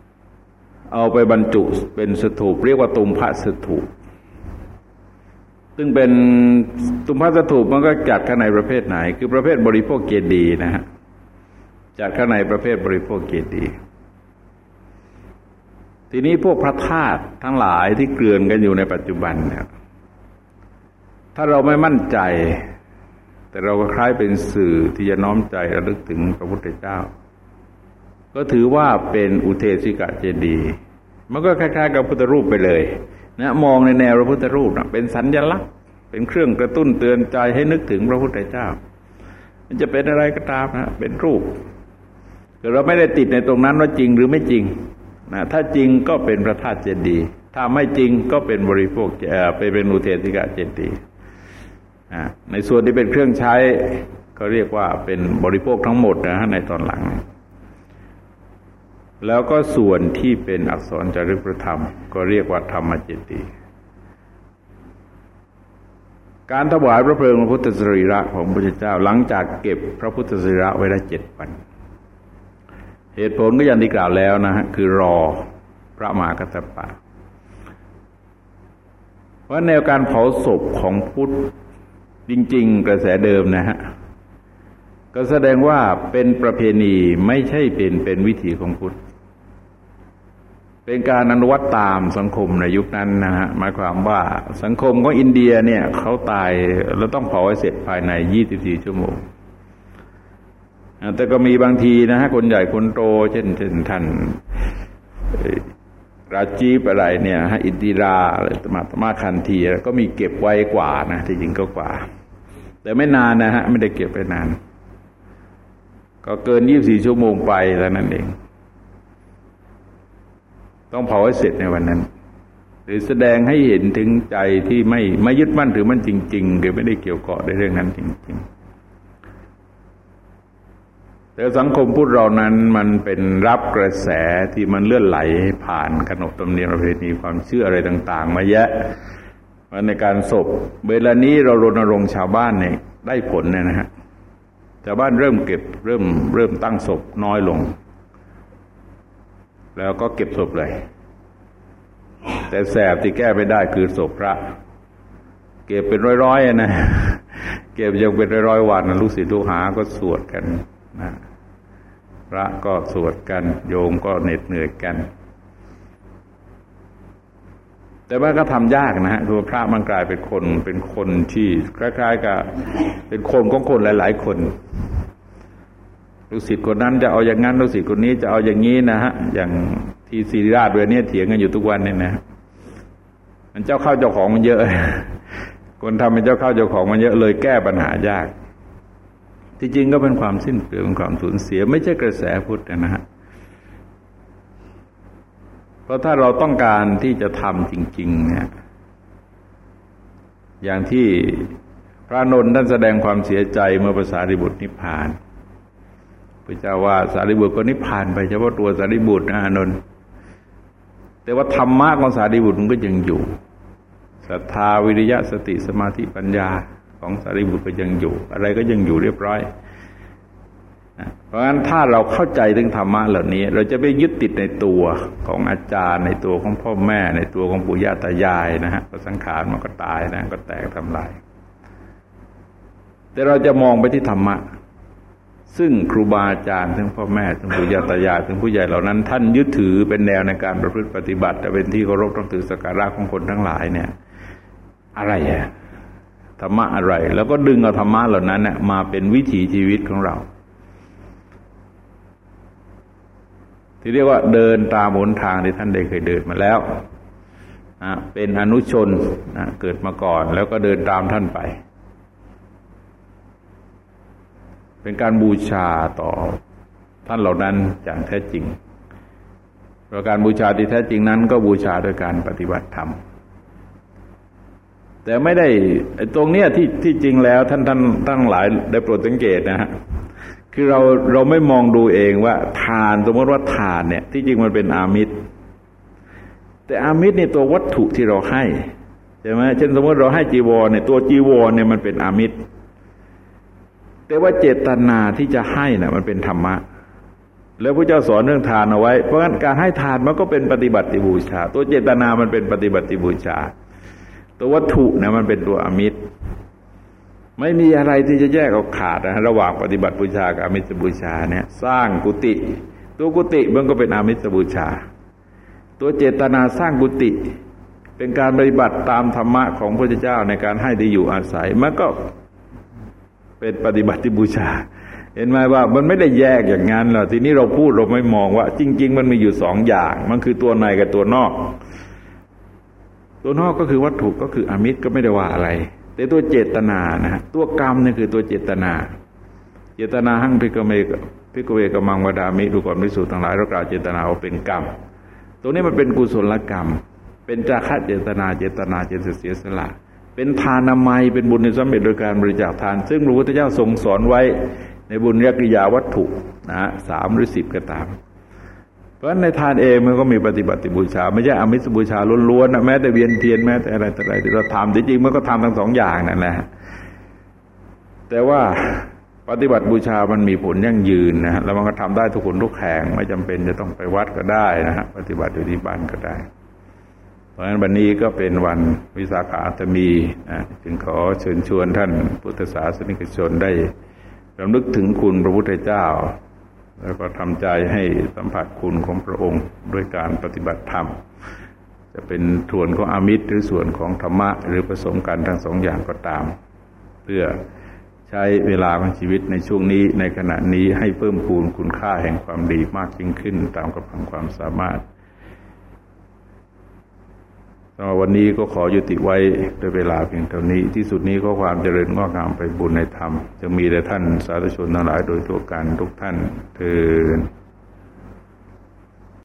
Speaker 1: ๆ เอาไปบรรจุเป็นสถูปเรียกว่าตุมพระสถูปซึ่งเป็นตุมพัสถูปมันก็จัดข้างในประเภทไหน คือประเภทบริโภคเกดีนะฮะ จัดข้างในประเภทบริโภคเกดี ทีนี้พวกพระธาตุทั้งหลายที่เกลื่อนกันอยู่ในปัจจุบันเนี่ยถ้าเราไม่มั่นใจ แต่เราก็คล้ายเป็นสื่อที่จะน้อมใจระลึกถึงพระพุทธเจ้า ก็ถือว่าเป็นอุเทศิกะเจดี มันก็คล้ายๆ กับพุทธรูปไปเลยนะมองในแนวพระพุทธรูปนะเป็นสัญญลักษณ์ เป็นเครื่องกระตุ้นเตือนใจให้นึกถึงพระพุทธเจ้า มันจะเป็นอะไรก็ตามนะเป็นรูป แต่เราไม่ได้ติดในตรงนั้นว่าจริงหรือไม่จริงนะถ้าจริงก็เป็นพระธาตุเจดีย์ถ้าไม่จริงก็เป็นบริโภคไปเป็นอุเทติกะเจดีย์ในส่วนที่เป็นเครื่องใช้ก็เรียกว่าเป็นบริโภคทั้งหมดนะฮะในตอนหลัง แล้วก็ส่วนที่เป็นอักษรจารึกพระธรรม ก็เรียกว่าธรรมเจดีย์การถวายพระเพลิงพระพุทธสรีระของพระพุทธเจ้า หลังจากเก็บพระพุทธสรีระไว้ได้เจ็ดวัน เหตุผลก็อย่างที่กล่าวแล้วนะฮะคือรอพระมหากัตปะว่าแนวการเผาศพของพุทธจริง ๆ กระแสเดิมนะฮะก็แสดงว่าเป็นประเพณีไม่ใช่เป็นเป็นวิถีของพุทธ เป็นการอนุวัตตามสังคมในยุคนั้นนะฮะหมายความว่าสังคมของอินเดียเนี่ยเขาตายแล้วต้องเผาให้เสร็จภายในยี่สิบสี่ชั่วโมง แต่ก็มีบางทีนะฮะคนใหญ่คนโต เช่น เช่นท่านราจีบอะไรเนี่ยฮะอินดิราอะไรตมาตมาคันทีก็มีเก็บไว้กว่านะที่จริงก็กว่า แต่ไม่นานนะฮะไม่ได้เก็บไปนาน ก็เกินยี่บสี่ชั่วโมงไปแล้วนั่นเอง ต้องเผาให้เสร็จในวันนั้น หรือแสดงให้เห็นถึงใจที่ไม่ไม่ยึดมั่นถือมันจริงๆหรือไม่ได้เกี่ยวเกาะในเรื่องนั้นจริง ๆ แต่สังคมพุทธเรานั้นมันเป็นรับกระแสที่มันเลื่อนไหลผ่านขนบธรรมเนียมประเพณีความเชื่ออะไรต่าง ๆ มาแยะมาในการศพเวลานี้เรารณรงค์ชาวบ้านเนี่ยได้ผลเนี่ยนะฮะชาวบ้านเริ่มเก็บเริ่มเริ่มตั้งศพน้อยลง แล้วก็เก็บศพเลย แต่แสบที่แก้ไม่ได้คือศพพระ เก็บเป็นร้อยๆนะเก็บยังเป็นร้อยๆวันลูกศิษย์ลูกหาก็สวดกัน นะพระก็สวดกัน โยมก็เหน็ดเหนื่อยกัน แต่ว่าก็ทำยากนะฮะคือพระมันกลายเป็นคนเป็นคนที่คล้ายๆกับเป็นคนของคนหลาย ๆ คนลูกศิษย์คนนั้นจะเอาอย่างนั้นลูกศิษย์คนนี้จะเอาอย่างนี้นะฮะอย่างที่ศิริราชเวนี้เถียงกันอยู่ทุกวันเนี่ยนะมันเจ้าเข้าเจ้าของมันเยอะ คนทำเป็นเจ้าเข้าเจ้าของมันเยอะเลยแก้ปัญหายาก ที่จริงก็เป็นความสิ้นเปลืองเป็นความสูญเสีย ไม่ใช่กระแสพุทธนะฮะเพราะถ้าเราต้องการที่จะทำจริง ๆ เนี่ย อย่างที่พระนนท์ท่านแสดงความเสียใจเมื่อภาษาริบุตรนิพพานพระเจ้าว่าสารีบุตรก็นิพพานไปเฉพาะตัวสารีบุตรนะอนนท์แต่ว่าธรรมะของสารีบุตรมันก็ยังอยู่ศรัทธาวิริยะสติสมาธิปัญญา ของสารีบุตรก็ยังอยู่ อะไรก็ยังอยู่เรียบร้อย เพราะฉะนั้นถ้าเราเข้าใจถึงธรรมะเหล่านี้ เราจะไม่ยึดติดในตัวของอาจารย์ ในตัวของพ่อแม่ ในตัวของปู่ย่าตายายนะฮะสังขารมันก็ตายนะก็แตกทำลาย แต่เราจะมองไปที่ธรรมะซึ่งครูบาอาจารย์ทั้งพ่อแม่ทั้งปู่ย่าตายายทั้งผู้ใหญ่เหล่านั้น ท่านยึดถือเป็นแนวในการประพฤติปฏิบัติแต่เป็นที่เคารพต้องถือสักการะของคนทั้งหลายเนี่ย อะไรอะ ธรรมะอะไร แล้วก็ดึงเอาธรรมะเหล่านั้นนี่ยมาเป็นวิถีชีวิตของเรา ที่เรียกว่าเดินตามหนทางที่ท่านได้เคยเดินมาแล้วเป็นอนุชนเกิดมาก่อน แล้วก็เดินตามท่านไป เป็นการบูชาต่อท่านเหล่านั้นอย่างแท้จริงประการบูชาที่แท้จริงนั้นก็บูชาด้วยการปฏิบัติธรรม แต่ไม่ได้ตรงเนี้ยที่ที่จริงแล้วท่านท่านทั้งหลายได้โปรดสังเกตนะฮะคือเราเราไม่มองดูเองว่า ทานสมมติว่าทานเนี่ย ที่จริงมันเป็นอามิตร แต่อามิตรในตัววัตถุที่เราให้ใช่ไหมเช่นสมมติเราให้จีวรเนี่ยตัวจีวรเนี่ยมันเป็นอามิตร แต่ว่าเจตนาที่จะให้นะ่ะมันเป็นธรรมะ แล้วพระเจ้าสอนเรื่องทานเอาไว้ เพราะงั้นการให้ทานมันก็เป็นปฏิบัติบูชา ตัวเจตนามันเป็นปฏิบัติบูชา ตัววัตถุเนี่ยมันเป็นตัวอมิตร ไม่มีอะไรที่จะแยกออกขาดนะระหว่างปฏิบัติบูชากับอมิตรบูชาเนี่ย สร้างกุฏิตัวกุฏิมันก็เป็นอมิตรบูชา ตัวเจตนาสร้างกุฏิเป็นการปฏิบัติตามธรรมะของพระเจ้าในการให้ได้อยู่อาศัยมันก็เป็นปฏิบัติบูชา เห็นไหมว่ามันไม่ได้แยกอย่างนั้นหรอกทีนี้เราพูดเราไม่มองว่า จริง ๆ มันมีอยู่สองอย่าง มันคือตัวในกับตัวนอก ตัวนอกก็คือวัตถุก็คืออมิตรก็ไม่ได้ว่าอะไร แต่ตัวเจตนานะฮะตัวกรรมนี่คือตัวเจตนา เจตนาหั่งพิกเมกพิกเวกมังวดามิดูก่อนมิสูทั้งหลายเรากล่าวเจตนาว่าเป็นกรรมตรงนี้มันเป็นกุศลกรรม เป็นจาคะเจตนาเจตนาเจตเสียสละเป็นทานามัยเป็นบุญในสำเร็จโดยการบริจาคทาน ซึ่งพระพุทธเจ้าทรงสอนไว้ในบุญยกิยาวัตถุนะสามหรือสิบก็ตาม เพราะฉะนั้นในทานเองมันก็มีปฏิบัติบูชา ไม่ใช่อมิสบูชาล้วนๆนะแม้แต่เวียนเทียนแม้แต่อะไรแต่อะไรที่เราทำจริงๆมันก็ทำทั้งสองอย่างนั่นแหละแต่ว่าปฏิบัติบูชามันมีผลยั่งยืนนะแล้วมันก็ทำได้ทุกคนทุกแห่งไม่จำเป็นจะต้องไปวัดก็ได้นะฮะปฏิบัติอยู่ที่บ้านก็ได้ เพราะฉะนั้นวันนี้ก็เป็นวันวิสาขาตมีนะจึงขอเชิญชวนท่านพุทธศาสนิกชนได้รำลึกถึงคุณพระพุทธเจ้า แล้วก็ทำใจให้สัมผัสคุณของพระองค์ด้วยการปฏิบัติธรรม จะเป็นส่วนของอามิตรหรือส่วนของธรรมะ หรือผสมกันทั้งสองอย่างก็ตาม เพื่อใช้เวลาของชีวิตในช่วงนี้ในขณะนี้ให้เพิ่มพูนคุณค่าแห่งความดีมากยิ่งขึ้นตามกำลังความสามารถ วันนี้ก็ขอยุติไว้ด้วยเวลาเพียงเท่านี้ ที่สุดนี้ก็ความเจริญงอกงามไปบุญในธรรม จะมีแต่ท่านสาธุชนทั้งหลายโดยทั่วกันทุกท่านเทอ